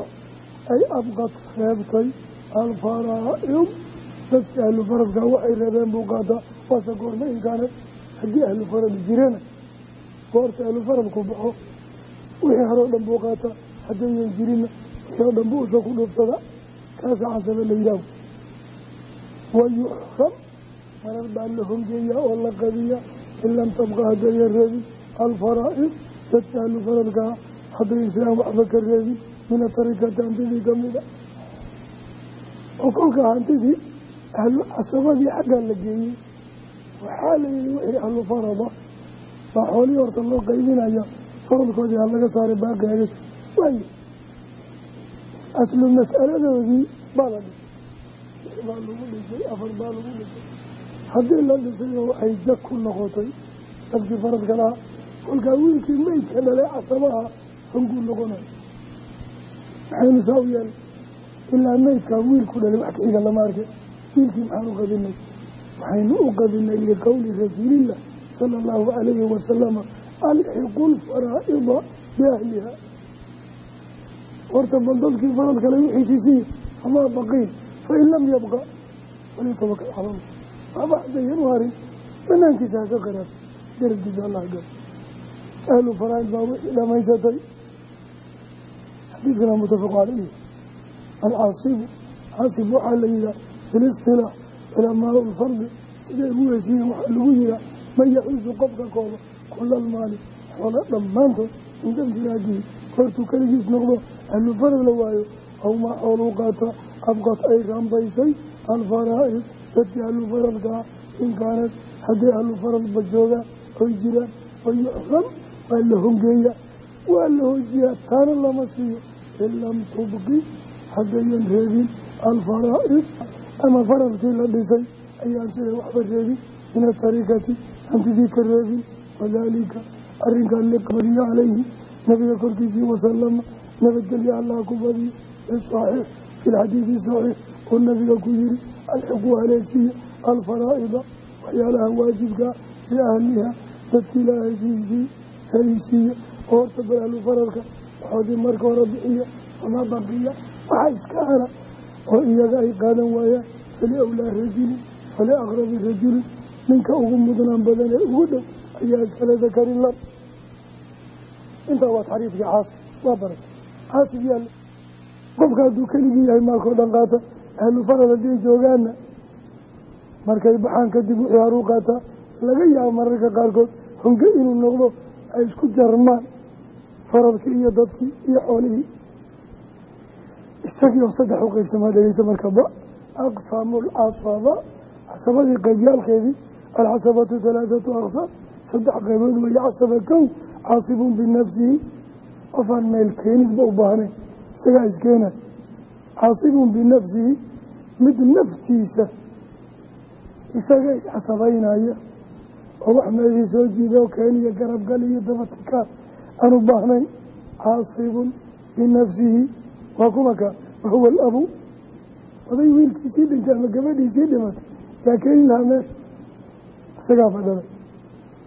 ay abqad reebtay alfaraa'id dadka ahlu faradka waxay reebeen buu qaataa waase goorma inkaanad haddii ahlu farad jirana goorta ahlu faradku baxo. Wixii horeo dhan buu qaataa haddaynan jirinna wixii oo dhan buu usha ku dhuufsada kaasa casaba la yidhaaho wayuxram marar baa la hongeeyaa oo la qadiya in lam tabqa haddayan reebin alfaraa'id dadka ahlu faradkaa haddaysan waxba ka reebin min atarikati hantidii kamida oo kolka hantidii ahlu casabadii xaggaa la geeyey waxaa la yihi wixii ahlu farada baa xoolihii horta loo qaybinaya faradkoodii ha laga saaray baaqeega waayo aslu mas'aladoodii baa la dhisay baa baa lagu dhisay haddii la dhisayba waxay jag ku noqotay dadkii faradka lahaa kolkaa wiilkii meydka dhalay casabaha honguu noqonayo maxaynu saa u yeelay ilaa meydkaa wiilku dhalay wax kaxiga lama arkay wiilkii maxaan u qadinay? Waxaynu u qadinay liqowli rasuulillah sala allahu calayhi wasalama alxiqu lfaraa'ida biahliha horta bal dadkii farad kale wixiisiisiiya amaa baqiin fain lam yabqa falyatawakal cala allah waxba hadayan u harin banaankiisa haka qaraab darabkiisa allah gal ahlu faraa'id baa wixii dhamaysatay xadiidkana mutafaqu calayhi alcaasibu caasib waxaa la yihaa filistilaax culamaau lfardi siday ugu heshiiyeen waxaa lagu yihaa man yaxuusu qofka kooba kulalmaali xoola dhammaantood cinda infiraadihi goortuu keligiis noqdo ahlu farad la waayo aw maa xooluu qaata abqad ay rambaysay alfaraa'id dadkii ahlu faradkaa in kaanad ahlu faradba joogaan oy jiraan wayuxram waa la hongeeya. Waa la hojiyaa taana lama siiyo. In lam tubqi haddayan reebin alfaraa'id ama faradkii la dhisay ayaan sida waxba reebin. Min atarikati hantidii ka reebin. Wadaalika arrinkan liqbariyo calayhi. Nabiga korkiisii wasalama nabadgelya allah ku badiyo bisaxiix fi lxadiidi saxiix uu nabiga ku yiri alxiqu haleesiya alfaraa'ida waxyaalaha waajibkaa fii ahliha dadki ilaahay siisii haysiiya oo horta bal ahlu fararka waxoodii marka hore bixiya wamaa baqiya waxa iska hara oo iyaga ay qaadan waayaan fali awlaa rajulin fali aqrabi rajulin ninka ugu mudnaan badan ee ugu dhow ayaa iskale dakari lab intaa waa taxriifkii caasib waa yaalla qofka hadduu keligii yahay maalkao dhan qaata ahlu farad hadday joogaanna markay baxaan kadib wixii haruu qaataa laga yaabo mararka qaarkood honge inuu noqdo ay isku jarmaan faradkii iyo dadkii iyo xoolihii. Isagii oo saddex u qeybsamaa dhegeysa marka ba aqsaamu lcasaba casabadii qeybyaalkeedii alcasabatu halaathatu aqsaam saddex qaybood weeye casaba kow caasibun binafsihi qofaan meel keenidba u baahnayn isagaa iskeenay caasibun binafsihi mid naftiisa isaga iscasabaynaya oo wax meeshii soo jiida oo keeniya garabgal iyo dabatikaar aan u baahnayn. Caasibun binafsihi waa kuma ka wahuwa alabu. Oday wiilkiisii dhintay ama gabadhiisii dhimatay yaa keeni lahaa meesha isagaa fadhalay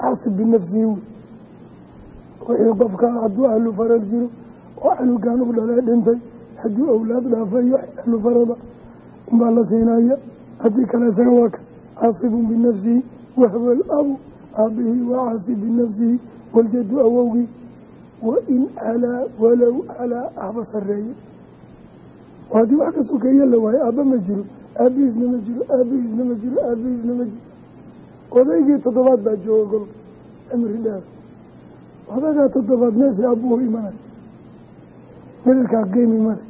caasib binafsihi wey wixii qofka hadduu ahlu farad jiro oo dhintay hadduu awlaad dhaafayo ahlu farada unbaa la siinaya. Haddii kale isaga waa ka caasibun binafsihi wahwa alabu aabihii waa caasib binafsihi waljadu awowgii. Wain calaa walow calaa ahba sareeye haddii wax ka sokeeye la waayo aabba ma jiro. Aabihiisna ma jiro aabihiisna ma jiro aabihiisna ma jiro. Odaygii toddobaad baa jooga golka cimri dheer odagaa toddobaad meesha aabbuhu imanay welalkaa geemi male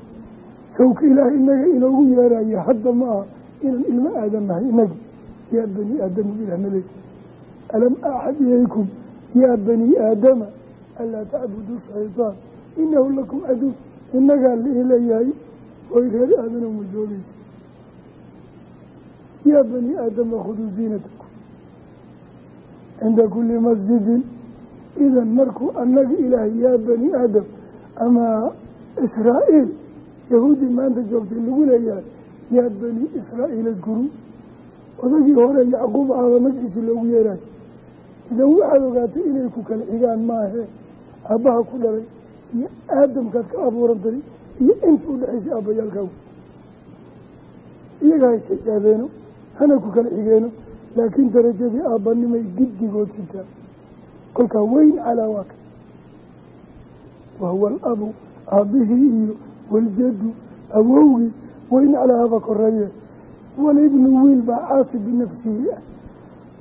sawka ilaahay inaga inoogu yeerayo hadda ma aha inaan ilmo aadan nahay yaa bani aadama ilahna leey alam axad ilaykum yaa bani aadama anlaa tacbudu shaytaan. Inahu lakum caduw inagaa liileeyahay oy reer aadana ma joogeysa yaa bani aadama khuduu ziinatakum. Cinda kuli masjidin. Idan markuu annaga ilaahay yaa bani aadam ama israa'iil. Yahuudi maanta joogtay lagu leeyahay yaa bani israa'iil adkuru odagii hore yacquub aaba magciisi loogu yeerayo idan waxaad ogaatay inay ku kala xigaan maahe aabbaha ku dhalay iyo aadamkaad ka abuurantay iyo inta u dhexaysay aabbayaalkaagu iyaga ha isxijaabeeno hana ku kala xigeeno laakiin darajadii aabbanimay giddigood sitaa kolkaa weyn calaa waaka. Wahuwa alabu aabbihii iyo waljaddu awowgii weyn calaa haba koreeye walibnu wiil baa caasi binafsihi ah.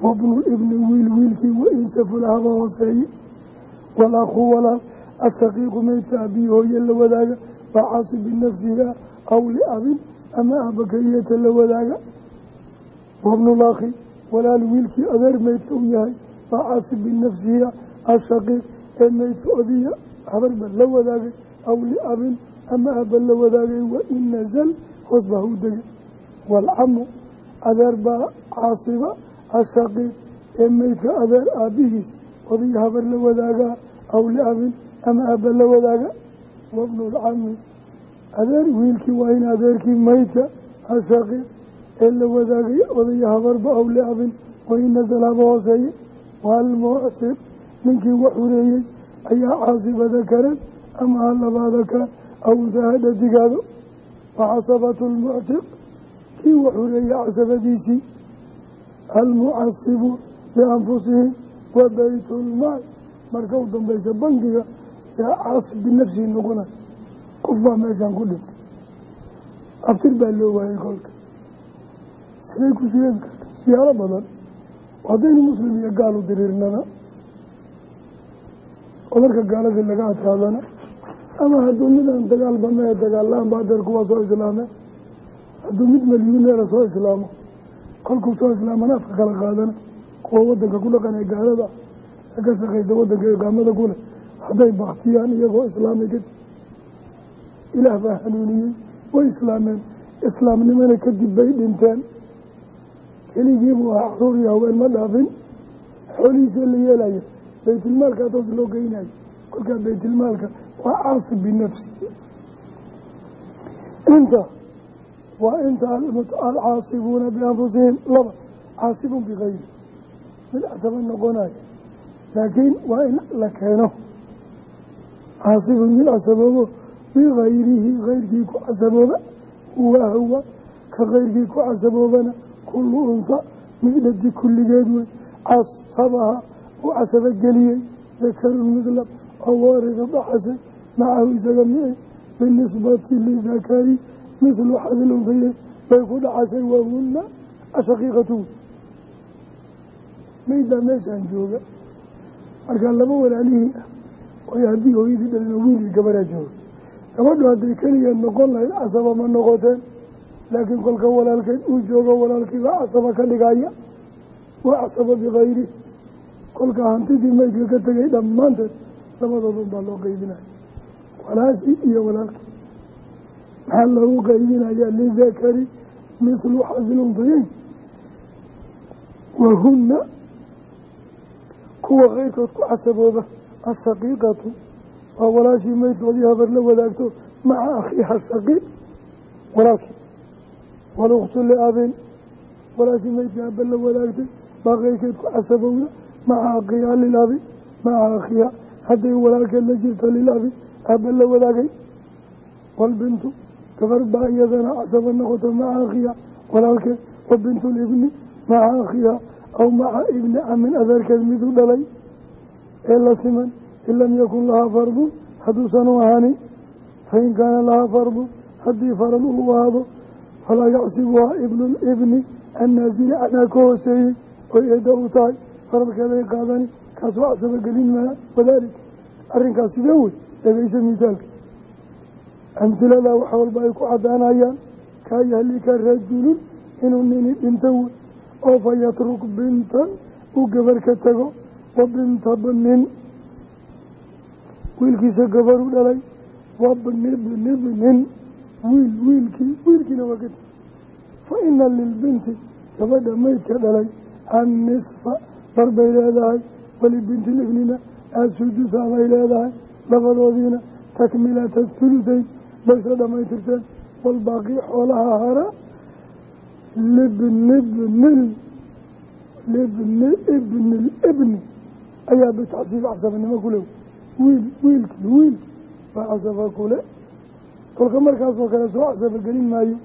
Wabnu ibni wiil wiilkii wainsafula haba hooseeye walakhu walaal ashaqiiqu meydka abiyi hooye la wadaaga baa caasi binafsihi ah aw liabin ama aaba keliyata la wadaaga. Wabnulakhi walaal wiilkii adeer meydka u yahay baa caasi binafsihi ah ashaqiiq la wadaagay aw liabin ama aaba la wadaagay wain nazal hoos baa u degay waalcamu adeer baa caasiba ashaqiiq ee meydka adeer aabbihiis odaya habar la wadaagaa aw liabin ama aaba la wadaaga wabnulcami adeer wiilkii waa in adeerkii meydka ashaqiiq ee la wadaagay odaya habarba aw liabin wain nasal haba hooseeye waalmuctiq ninkii wax ayaa caasiba dakaran ama ha labaada kaan aw untaha dhadigaado wa casabatu lmuctiq kii wax hureeya casabadiisii almucasibu bianfusihim wa baytulmaal marka u dambaysa bangiga yaa caasib binafsihi noqonay qof baa meeshaan ku dhintay abtir baa loo waayay kolka siday ku karta siyaalo badan haddaynu muslim iyo gaal u diriirnana oo marka gaaladii laga adkaadana ama hadduu midaan dagaalba mee dagaalaan ba adeer kuwaa soo islaameen hadduu mid malyuuneera soo islaamo kolkuu soo islaamana afka kala qaadana kuwa wadanka ku dhaqan ee gaalada ee ka shaqaysa wadanka iqaamada ku leh hadday baktiyaan iyagoo islaamay kadib. Ilaah baa hanuuniyey way islaameen. Islaamnimana kadib bay dhinteen. Keligiibuu ahaa carruur iyo haween ma dhaafin. Xoolihiisa la yeelaya baytulmaalkaa toos loo geynayo kolkaa baytulmaalka waa caasib binafsi. Inta waa inta alcaasibuuna bianfusihim laba caasibun bikayri mid casaba noqonayo laakiin waa in la keeno. Caasibun mid casaboobo bikayrihi kayrkii ku casabooba huwa hawa ka kayrkii ku casaboobana kullu unha mid dhadi kulligeed wey casabaha uu casabo geliyey dakarun midlab oo waariga baxashay macahu isaga mici binisbati lidakari mithlu xadilunhaye bay ku dhacashay wahuna ashaqiiqatu maydaa meeshaan jooga markaa laba walaalihii ah oy haddii hooyadii dhalino wiilii gabaraa jooga gabadhu hadday keligeed noqon lahayd casaba ma noqoteen laakiin kolka walaalkeed uu joogo walaalkiibaa casaba ka dhigaya waa casaba bikayri kolka hantidii maydka ka tegay dhammaanteed labadoodun baa loo qeybinaya walaashii iyo walaalkii maxaa loogu qeybinayaa lidakari mithlu xasiluntayeyn wahuna kuwa keyrkood ku casabooba ashaqiiqatu waa walaashii maydkoodii habar la wadaagto maca akhiiha shaqiiq walaalkii waluktu liabin walaashii maydka haba la wadaagtay baa keyrkeed ku casabowda maca akhiiha lilabi maca akhiiha hadday walaalkeed la jirta lilabi haba la wadaagay walbintu gabar baa iyadana casaba noqoto maca akhiiha walaalkeed wa bintu libni maca akhiiha aw maca ibni camin adeerkeed miduu dhalay ee la siman in lam yakun lahaa fardun hadduusan u ahanin fain kaana lahaa fardun haddii farad uu ahaado falaa yacsibuhaa ibnu libni annaasili canaa ka hooseeyey oy eedda u tahay faradkeeday qaadani kaas waa casaba gelin maa wadaalika arrinkaas sidee wey dhegeysa misaalka amhiladaa wax walba ay ku caddaanayaan kaa yahlika rajulun inuu nini dhinto wey oo fa yatruk bintan uu gabar ka tago wa binta bnin wiilkiisa gabaru dhalay wabni bni bnin wiil wiilkii wiilkiina waa ka fa ina lilbinti gabadha maydka dhalay annisfa bar bay leedahay walibinti libnina asudusa bay leedahay labadoodiina takmilata thulusayn bay isla dhammaytirteen walbaaqi xoolaha hara libni bnil libni ibni libni ayaa bitacsiib casabnimo ku lew. Wiil wiilkii wiil waa casaba kule kolka markaasoo kale soo casabagelin maayo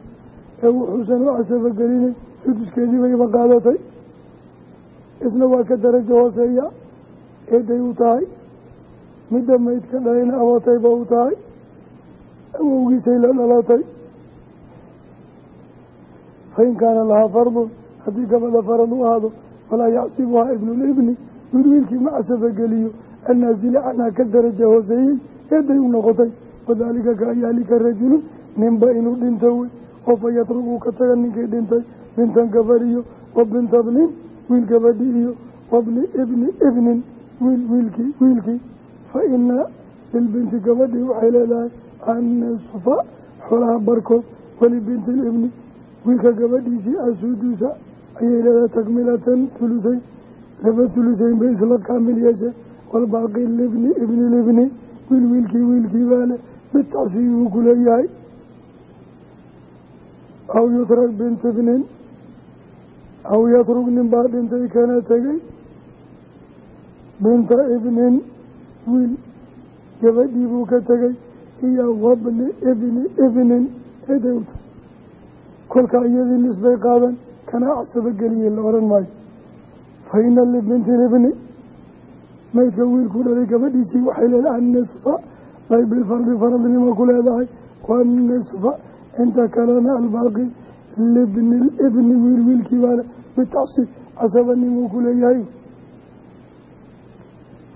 ee wuxuusan u casabagelinin suduskeedii bayba qaadatay isna waa ka darajo hooseeya. Eeday u tahay. Midda maydka dhalayna abatayba u tahay. Awowgiisay la dhalatay. Fain kaana lahaa fardun. Haddii gabadha farad u ahaado falaa yacsibuhaa ibnulibni wiil wiilkii ma casabageliyo annaasili canhaa ka daraja hooseeyey eeday u noqotay. Wadaalika kaayaalika rajulun ninba inuu dhinto wey oo fa uu ka taga ninkii dhintay. Bintan gabar iyo wa binta bnin wiil gabadhi iyo wabni ibni ibnin wiil wiilkii wiilkii. Fa ina lilbinti gabadhii waxay leedahay annisfa xoolaha barkood. Walibinti libni wiilka gabadhiisii asudusa ayay leedahay takmilatan hulusayn laba hulusayn bay isla kaamil yeeshe walbaaqi libni ibni libni. Wiil wiilkii wiilkii baale bitacsiibi uu ku leeyahay. Aw yutrak binti bnin aw yatruk nin baa dhintay kana tegey binta ibnin wiil gabadhii buu ka tegey iyo wabni ibni ibnin tahay kolkaa iyadii nisbay qaadan kanaa casaba geliyey la odhan maayo fa ina libinti libni maydka wiilku dhalay gabadhiisii waxay leedahay annisfa bay bilfardi faradnimo ku leedahay wanisfa inta kalena albaaqi libni libni wiil wiilkii baale bitacsiib casabanimuu ku leeyahay.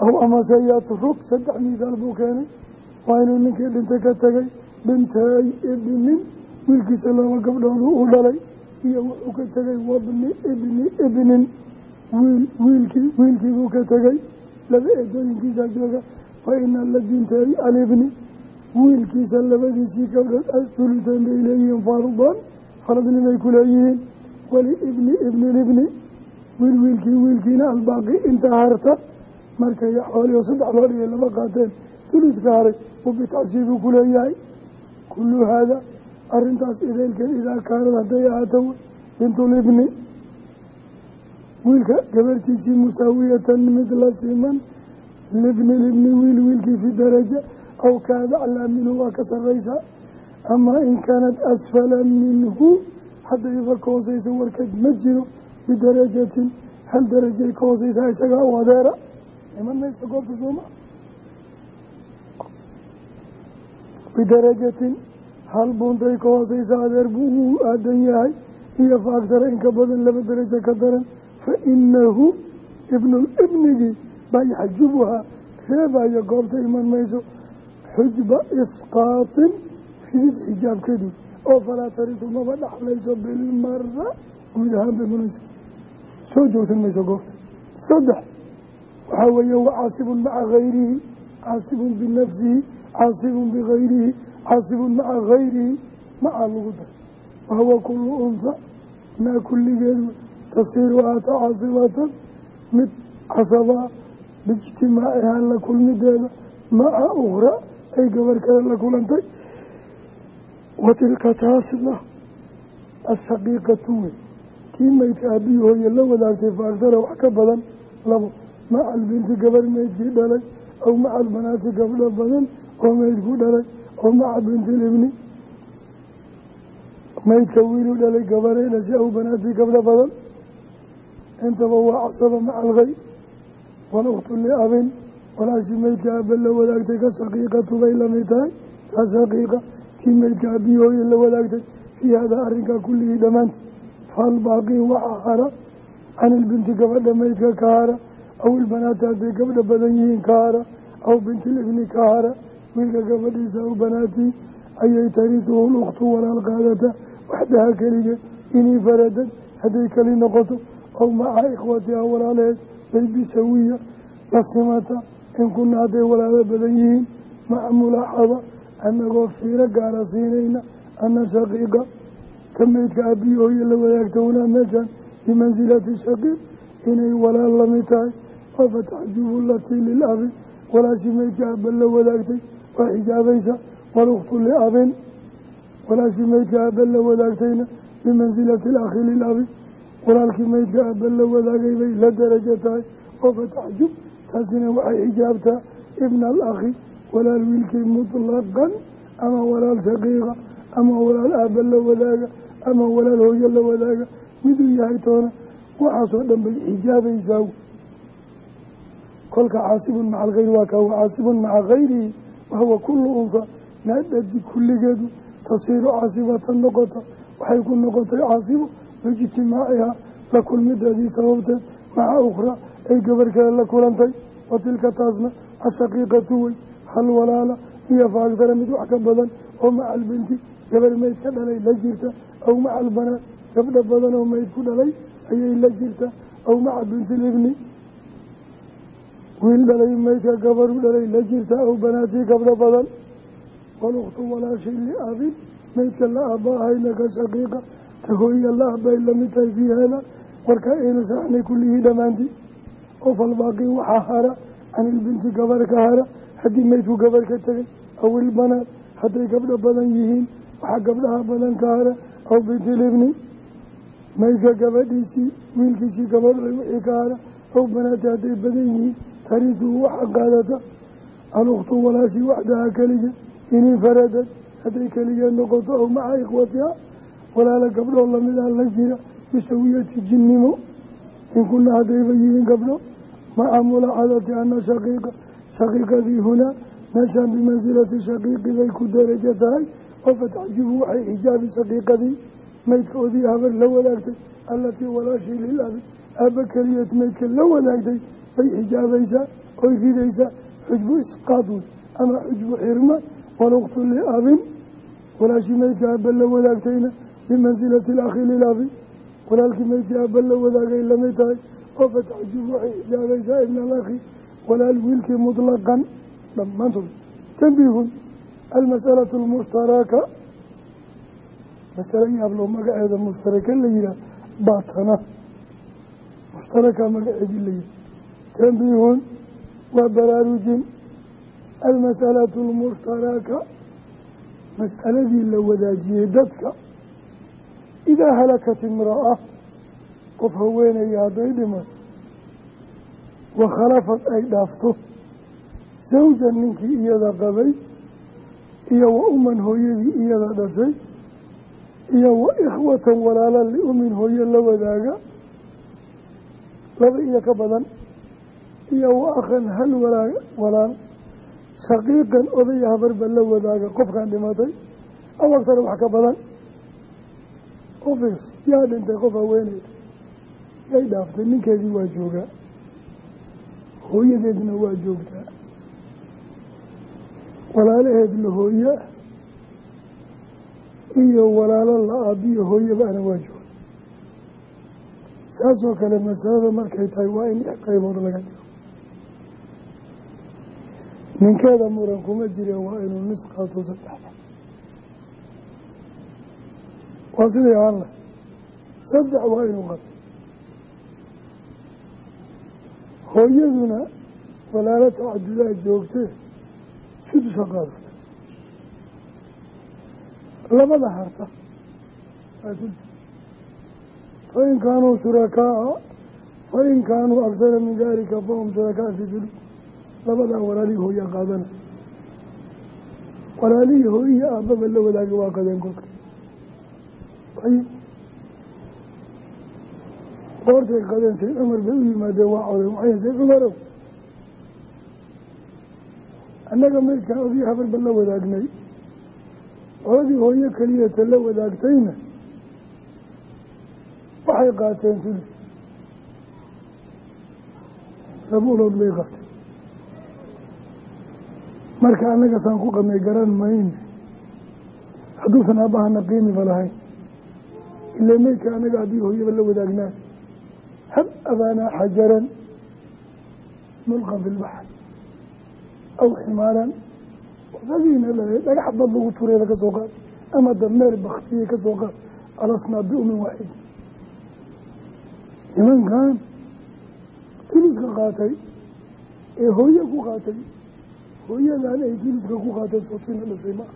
Aw amase yatruk saddex misaal buu keenay. Waa inuu ninkii dhintay ka tegay bintay ibnin wiilkiisa laba gabdhoodu uu dhalay iyo wuxuu ka tegay wabni ibni ibnin. Wiil wiilkii wiilkii buu ka tegay laba eedooyinkiisaa jooga. Fa ina labinta alibni wiilkiisa labadiisii gabdhood asulutaan bay leeyihiin fardan faradnimay ku wali ibni ibni libni wiil wiilkii wiilkiina albaaqi intaa harta markay xoolihio saddex loo dhigay laba qaateen tuludka haray u bitacsiibuu ku kullu haada arrintaas ideelkeed idaa kaanad hadday ahaato bintulibni wiilka gabartiisii musaawiyatan mid la siman libni libni wiil wiilkii fi daraja aw kaanad aclaa minhu waa ka sarraysaa amaa in kaanad asfala minhu haddayba ka hooseysa warkeed ma jiro bidarajatin hal darajay ka hooseysaa isagaa u adeera. Iman maysa goobta sooma bidarajatin hal buuntay ka hooseysa adeer buu u aadan yahay. Iyo fa agtara inka badan laba darajo ka daran. Fa inahu ibnulibnigii baa yaxjubuhaa reebayo goobta iman mayso. Xujba isqaatin fidid xijaabkeedii oo falaa taritu maba dhaxlayso bilmara guud ahaan bay munaysa soo joogsan mayso goobta. Saddex waxaa weeye wa caasibun maca gayrihi caasibun binafsihi caasibun bigayrihi caasibun maca gayrihi macaa lagu dar wahuwa kullu unha naa kulligeedu tasiiru aata caasibatan mid casabaa biijtimaacihaa la kulmideeda maca ukhraa ay gabar kale la kulantay wa tilka taasna ashaqiiqatu wey kii meydka aabbiyi hooye la wadaagtay faagtara wax ka badan labo maca albinti gabar meydkii dhalay aw maca albanaati gabdho badan oo meydku dhalay oo maca bintilibni meydka wiiluu dhalay gabaray dhashay aw banaati gabdho badan. Intaba waa casaba maca algay waluktu liabin walaashii meydka aabba la wadaagtay ka shaqiiqatu bay la mid tahay ka shaqiiqa kii meydka aabbiyi hooye la wadaagtay fii hadaa arrinkaa kulligii dhammaanti faalbaaqii waxaa hara can ilbinti gabadha meydka ka hara aw ilbanaati hadday gabdha badan yihiin ka hara aw bintilibni ka hara wiilka gabadhiisa aw banaatii ayay tariduhu lukhtu walaal qaadata waxdaha keligeed inii faradad hadday keli noqoto aw maca ikhwatiha walaalaheed bay bisawiya la simata in kuna hadday walaalo badan yihiin maca mulaaxada annagoo fiiro gaara siinayna ana shaqiiqa ka meydka aabbiyi hooye la wadaagta hunaa meeshaan bimansilati shaqiiq inay walaal la mid tahay oo fataxjubu latii lilabi walaashii meydka aabba la wadaagtay waa xijaabaysa walukhtu liabin walaashii meydka aabba la wadaagtayna bimansilati alakhi lilabi walaalkii meydka aabba la wadaagay bay la darajo tahay oo fataxjub taasina waxay xijaabtaa ibna alakhi walaal wiilkii mutlaqan ama walaal shaqiiqa ama walaal aabba la wadaaga ama walaal hooyo la wadaaga miduu yahay toona waxaasoo dhan bay xijaabaysaa kolka caasibun maca alkhayri waa kaa caasibun maca khayrihi wahuwa kullu unfa naadhadi kulligeedu tasiiru caasibatan noqota waxay ku noqotay caasibo biijtimaacihaa la kulmideedii sababteed maca ukhraa ay gabar kale la kulantay wa tilka taasna ashaqiiqatu wey hal walaala iyo faagdara mid wax ka badan oo maca albinti gabar meyd ka dhalay la jirta aw maca albanaat gabdho badan oo meyd ku dhalay ayay la jirta aw maca bintilibni wiil dhalay meydka gabaru dhalay la jirta aw banaatii gabdho badan. Walukhtu walaashay liabin meydka la aabbaahayna ka shaqiiqa ta hooya la abbay la mid tahay fii haada warka aynu sharaxnay kullihii dhammaantii oo falbaaqii waxaa hara can ilbinti gabar ka hara haddii meydku gabar ka tegay aw ilbanaat hadday gabdho badan yihiin waxaa gabdhaha badan ka hara aw bintilibni meydka gabadhiisii wiilkiisii gabadhay wixii ka hara aw banaati hadday badan yihiin tarituu waxa qaadata alukhtu walaashii waxdaha keligeed inii faradad hadday keligeed noqoto aw maca ikhwatiha walaala gabdhoo lamidaa la jira bisawiyati jinnimo in kuna haddayba yihiin gabdho maca mulaxadati ana shaqiiqa shaqiiqadii hunaa meeshaan bimansilati shaqiiqi bay ku darajo tahay oo fatacjubu waxay xijaabi shaqiiqadii meydkoodii habar la wadaagtay allatii walaashii lilabi aabba keliyeed meydka la wadaagtay bay xijaabaysaa oy ridaysaa xujbu isqaad wey ama xujbu xirma walukhtu liabin walaashii meydka aabba la wadaagtayna bimansilati alakhi lilabi walaalkii meydkii aabba la wadaagay la mid tahay oo fatacjub waxay ijaabaysaa ibna alakhi walaal wiilkii mutlaqan dhammaantood. Tanbiihun almas'alatu almushtaraka. Masale yaablo magaceeda mushtaraka la yihaah baatana. Mushtaraka magaceedii la yihi tanbiihun waa baraarujin. Almas'alatu almushtaraka. Mas'aladii la wadaajiyey dadka. Idaa halakat imra'a qof haweenaya hadday dhiman wakhalafad ay dhaafto. Sawjan ninkii iyada qabay iyo wa uman hooyadii iyada dhashay iyo wa ikhwatan walaala liumin hooye la wadaaga. Laba iyo ka badan iyo wa akhan hal walaa walaal shaqiiqan odaya habarba la wadaaga qofkan dhimatay. Aw agsara wax ka badan. Ofis yaa dhintay qof haweeney yay dhaaftay ninkeedii waa joogaa hooyadeedna waa joogtaa. Walaalaheed la hooye iyo walaalo la aabiyo hooyaba-ana waa jooga saasoo kale masalada markay tahay waa in lix qaybood laga dhigo. Ninkeeda muran kuma jire waa inuu nis qaato saddexda waa siday ahaan lah saddex waa inuu qato hooyaduna walaalo tacadudaa joogtee sudusa qaadata labada harta. Fain kaanuu shurakaaa fain kaanuu aksara min dalika fahum shurakaa fi dulu labadaa walaalihii hooyaa qaadana walaalihii hooyihi aababa la wadaaga waa qadeen kolka ayib goortay qadeen sayd cumar bay u yimaadeen waa coday waxay sayd cumarow annaga meydkan odii habarba la wadaagnay. Oladii hooyo keliyata la wadaagtayna waxay qaateen sulus laba ulood bay qaateen. Marka annaga saan ku qadnay garan mayne hadduusan aabahana qiimiba lahayn. Ilaa meydka annaga abii hooyaba la wadaagnaa hab abaanaa xajaran mulqan fi lbaxr aw ximaaran wadadiina le dhagax bad lagu tureeda ka soo qaad ama dameer baktiye ka soo qaad alasnaa biumin waaxid nimankan tuluska qaatay ee hooye ku qaatay hooyadan ay tuluska ku qaatay sotina dhashay ma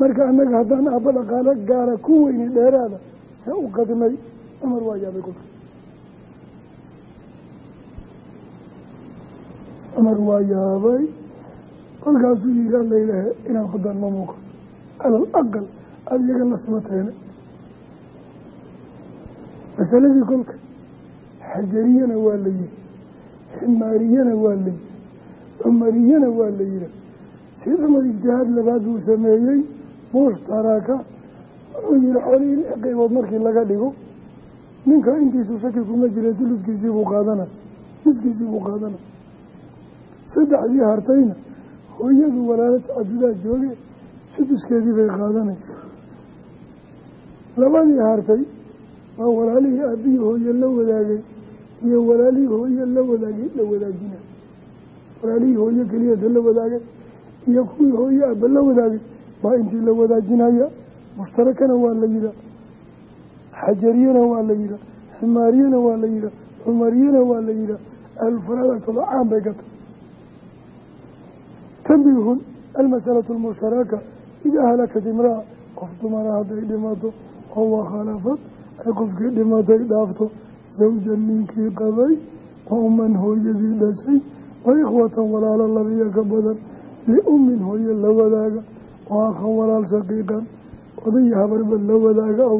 marka annaga haddaan aabba dhaqaalo gaara ku weyni dheeraada see u qadnay cumar waa yaabay kolka cumar waa yaabay kolkaasuu yihi alla ilaahe inaan qadaan ma muuqato alal aqal aada iyaga la simateene masaladii kolka xajariyana waa la yihi ximaariyana waa la yihi cumariyana waa la yihi sid cumar ijtihaad labaad buu sameeyey mushtaraka wuxuu yihi xoolihii lix qaybood markii laga dhigo ninka intiisu shaki kuma jira duluskiisii buu qaadana niskiisii buu qaadana saddexdii hartayna hooyadu walaalo tacadudaa jooge suduskeedii bay qaadanaysa labadii hartay waa walaalihii aabihii hooye la wadaagay iyo walaalihii hooye la wadaagay la wadaajina. Walaalihii hooye keliyata la wadaagay iyo kuwii hooye aaba la wadaagay baa intii la wadaajinaya mushtarakana waa la yihaa xajariyana waa la yihaa ximaariyana waa la yihaa cumariyana waa la yihaa ahlufaraadagtooda caan bay ka tahay tanbiihun almasalatu almushtaraka idaa halakat imraa qof dumara hadday dhimato oo wakhalafad ay qofkii dhimatay dhaafto zawjan ninkii qabay wa uman hooyadii dhashay wa ikhwatan walaalo labiya ka badan liummin hooye la wadaaga wa akhan walaal shaqiiqan odaya habarba la wadaaga aw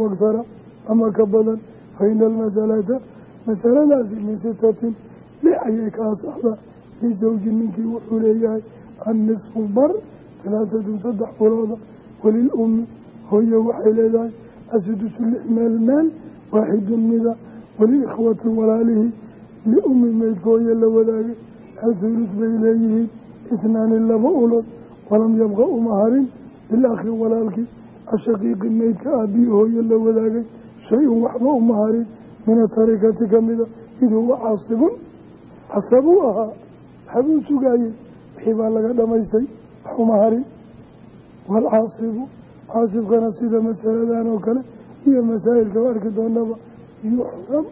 ama ka badan fa ina almasalata masaladaasi min sitatin lix ayay ka asaxdaa lisawji ninkii wuxuu leeyahay annisfu bar talaatatun saddex fulooda walilummi hooye waxay leedahay asudusu lix meel meel waaxidun mida waliikhwati walaalihii liummi meydka hooye la wadaagay athulus bay leeyihiin isnaani laba ulood walam yabqa uma harin bilakhi walaalkii ashaqiiqi meydka aabbiyi hooye la wadaagay shay-un waxba uma harin min atarikati ka mida id huwa caasibun casabuu ahaa waxbuu sugaayey wixii baa laga dhamaystay wax uma harin waalcaasibu caasibkana sida masaladan oo kale iyo masaa'ilkaba arki doonaba yuxram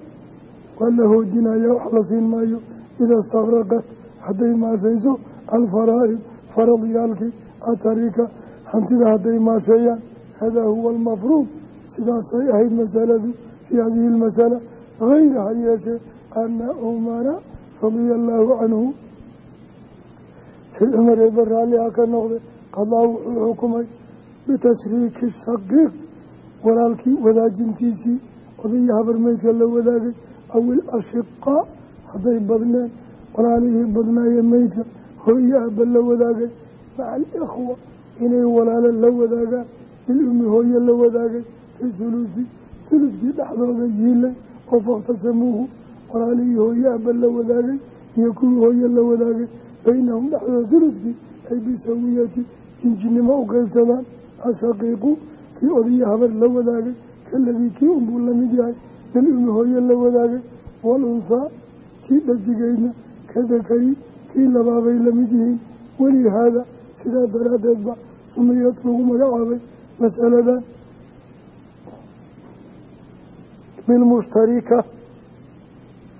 waa la hoojinayaa wax la siin maayo idaa istakraqat hadday maashayso alfaraa'id faradyaalkii atarika hantida hadday maasheeyaan hadaa huwa almafruud sidaasay ahayd masaladu fii hadihi almasala hayra ha yeeshee ana umara radia allaahu canhu sayd cumar eeba raalliha ka noqday qadaa wuxuu xukumay bitashriiki shaqiiq walaalkii wadaajintiisii. Odaya habarmeydka la wadaagay aw ilashiqaa hadday badneen walaalihii badnaaye meydka hooye aabba la wadaagay. Maca alikhwa inay walaalo la wadaagaan bilumi hooye la wadaagay fii hulusi huludkii dhexdooda yiilay oo fakhtasamuuhu walaalihii hooye aabba la wadaagay iyo kuwii hooye la wadaagay. Baynahum dhexdooda huludkii ay bisawiyati jinjinimo u qeybsadaan ashaqiiqu kii odaya habar la wadaagay kaladii kii unbuu la mid yahay bilumi hooye la wadaagay. Walunhaa tii dhadigeydna kadakari kii labaabay la mid yihiin. Walihaada sidaa daraaddeed ba sumiyad lagu magacaabay masaladan bilmushtarika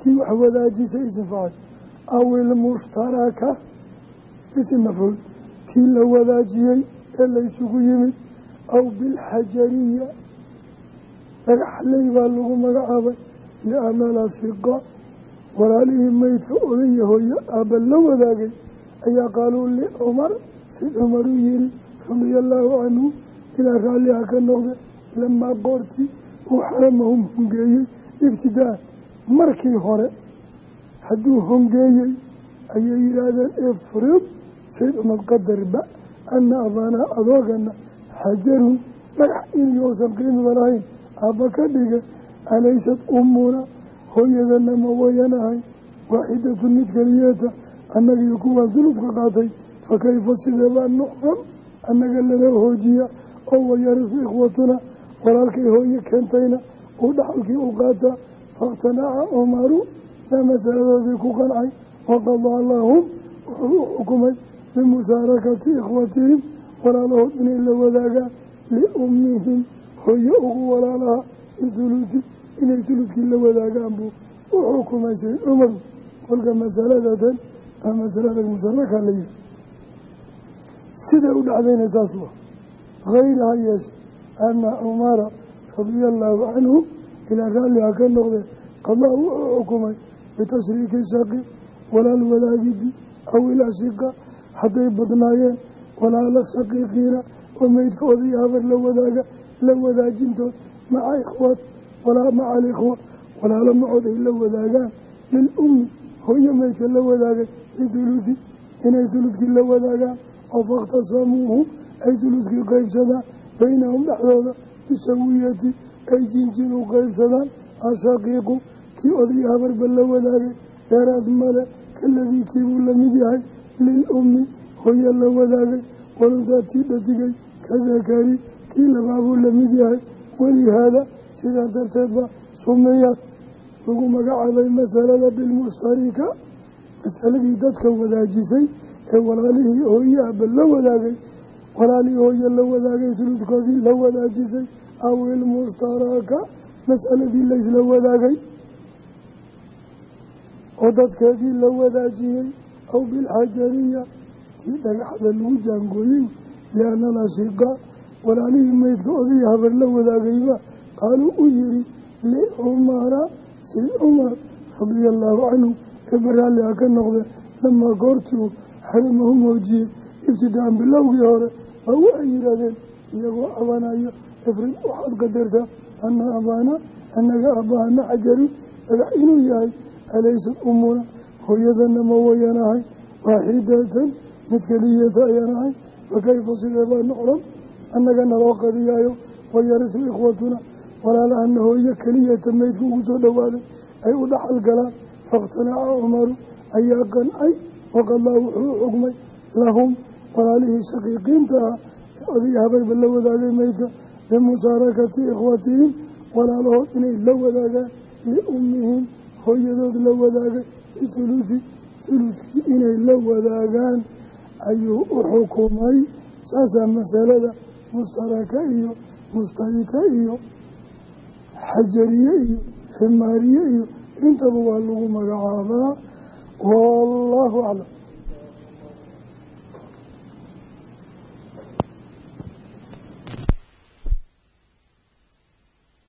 tii wax wadaajisay isim facil aw ilmushtaraka isim mafcuul tii la wadaajiyey ee laysugu yimid aw bilxajariya dhagaxley baa lagu magacaabay liana alasiqa walaalihii meydka odaya hooye aabba la wadaagay ayaa qaaluu licumar si cumaruu yihi radia allaahu canhu ilaa raalliha ka noqda lamaa qoortii uu xaramahum hongeeyey ibtidaa markii hore hadduu hongeeyey ayay yidhaahdeen ifrid sayd cumar qadarba ana abaanaa adoogana xajarun dhagax iniyousan qiimiba lahayn. Aabba ka dhiga alaysad ummuna hooyadana ma wayan ahayn. Waaxidatun mid keliyeeta annaga iyo kuwaan sulufka qaatay. Fa kayfa sideebaa nuxram annaga lala hoojiya oo wayarisu ikhwatuna walaalkay hooye keentayna uu dhaxalkii u qaataa faاqtanaca cumaru maa masaladoodii ku qancay waqadaa lahum wuxuu u xukumay bimusaarakati ikhwatihim walaalahood inay la wadaagaan liummihim hooye ugu walaalaha bisulusi inay suludkii la wadaagaan buu u xukumay sayd cumar kolka masaladatan aa masalada musaraka la yihi siday u dhacdayna saas waa hayra ha ana cumara radia allaahu canhu ilaa raalliha ka noqdee qadaa wuxuu xukumay bitashriiki shaqi walaal wadaagidi aw ilashiqa hadday badnaayeen walaalo shaqiiqiina oo meydka odaya habar la wadaaga la wadaajintood maca ikhwaat walaa maca alikhwa walaalo macood ay la wadaagaan lilummi hooyo meydka la wadaagay bihulusi inay huludkii la wadaagaan oo fakhtasamuuhu ay huludkii qeybsadaan baynahum dhexdooda bisawiyati ay jinjin u qeybsadaan ashaqiiqu kii odaya habarba la wadaagay dheeraad male kaladii kiibuu la mid yahay lilummi hooyo la wadaagay waluntaa tii dhadigay kadakari kii labaabuu la mid yahay walihaada sidaa darteed ba sumiyaad lagu magacaabay masalada bilmushtarika masaladii dadka wadaajisay ee walaalihii hooye aaba la wadaagay walaalihii hooye la wadaagay suludkoodii la wadaajisay aw ilmushtaraka masaladii laysla wadaagay. Oo dadkeedii la wadaajiyey aw bilxajariya tii dhagaxda lagu jaangooyey liana alashiqa walaalihii meydka odaya habar la wadaagayba qaaluu u yihi licumara sayd cumar radia allaahu canhu eeba raalliha ka noqde lamaa goortuu xarimahu moojiyey ibtidaan bilowgii hore baa waxay yidhaahdeen iyagoo cabanayo ifrid waxaad qadartaa ana abaana annaga abbahana xajaru dhagax inuu yahay alaysad umuna hooyadana ma wayan ahay waaxidatan mid keliyata ayaan ahay fakayfa sidee baa nuclam annaga naloo qadiyaayo wayarisu ikhwatuna walaalahana hooyo keliyata meydka ugu soo dhowaaday ay u dhaxal galaan fakhtanaca cumaru ayaa qancay waqadaa wuxuu xugmay lahum walaalihii shaqiiqiinta ah ee odaya la wadaagay meydka bimusaarakati ikhwatihim walaalahood inay la wadaagaan liummihim hooyadood la wadaagay bihuluthi huludkii inay la wadaagaan ayuu u xukumay saasaa masalada mustaraka iyo mustarika iyo xajariye iyo ximaariye iyo intaba waa lagu magacaabaa wallaahu aclam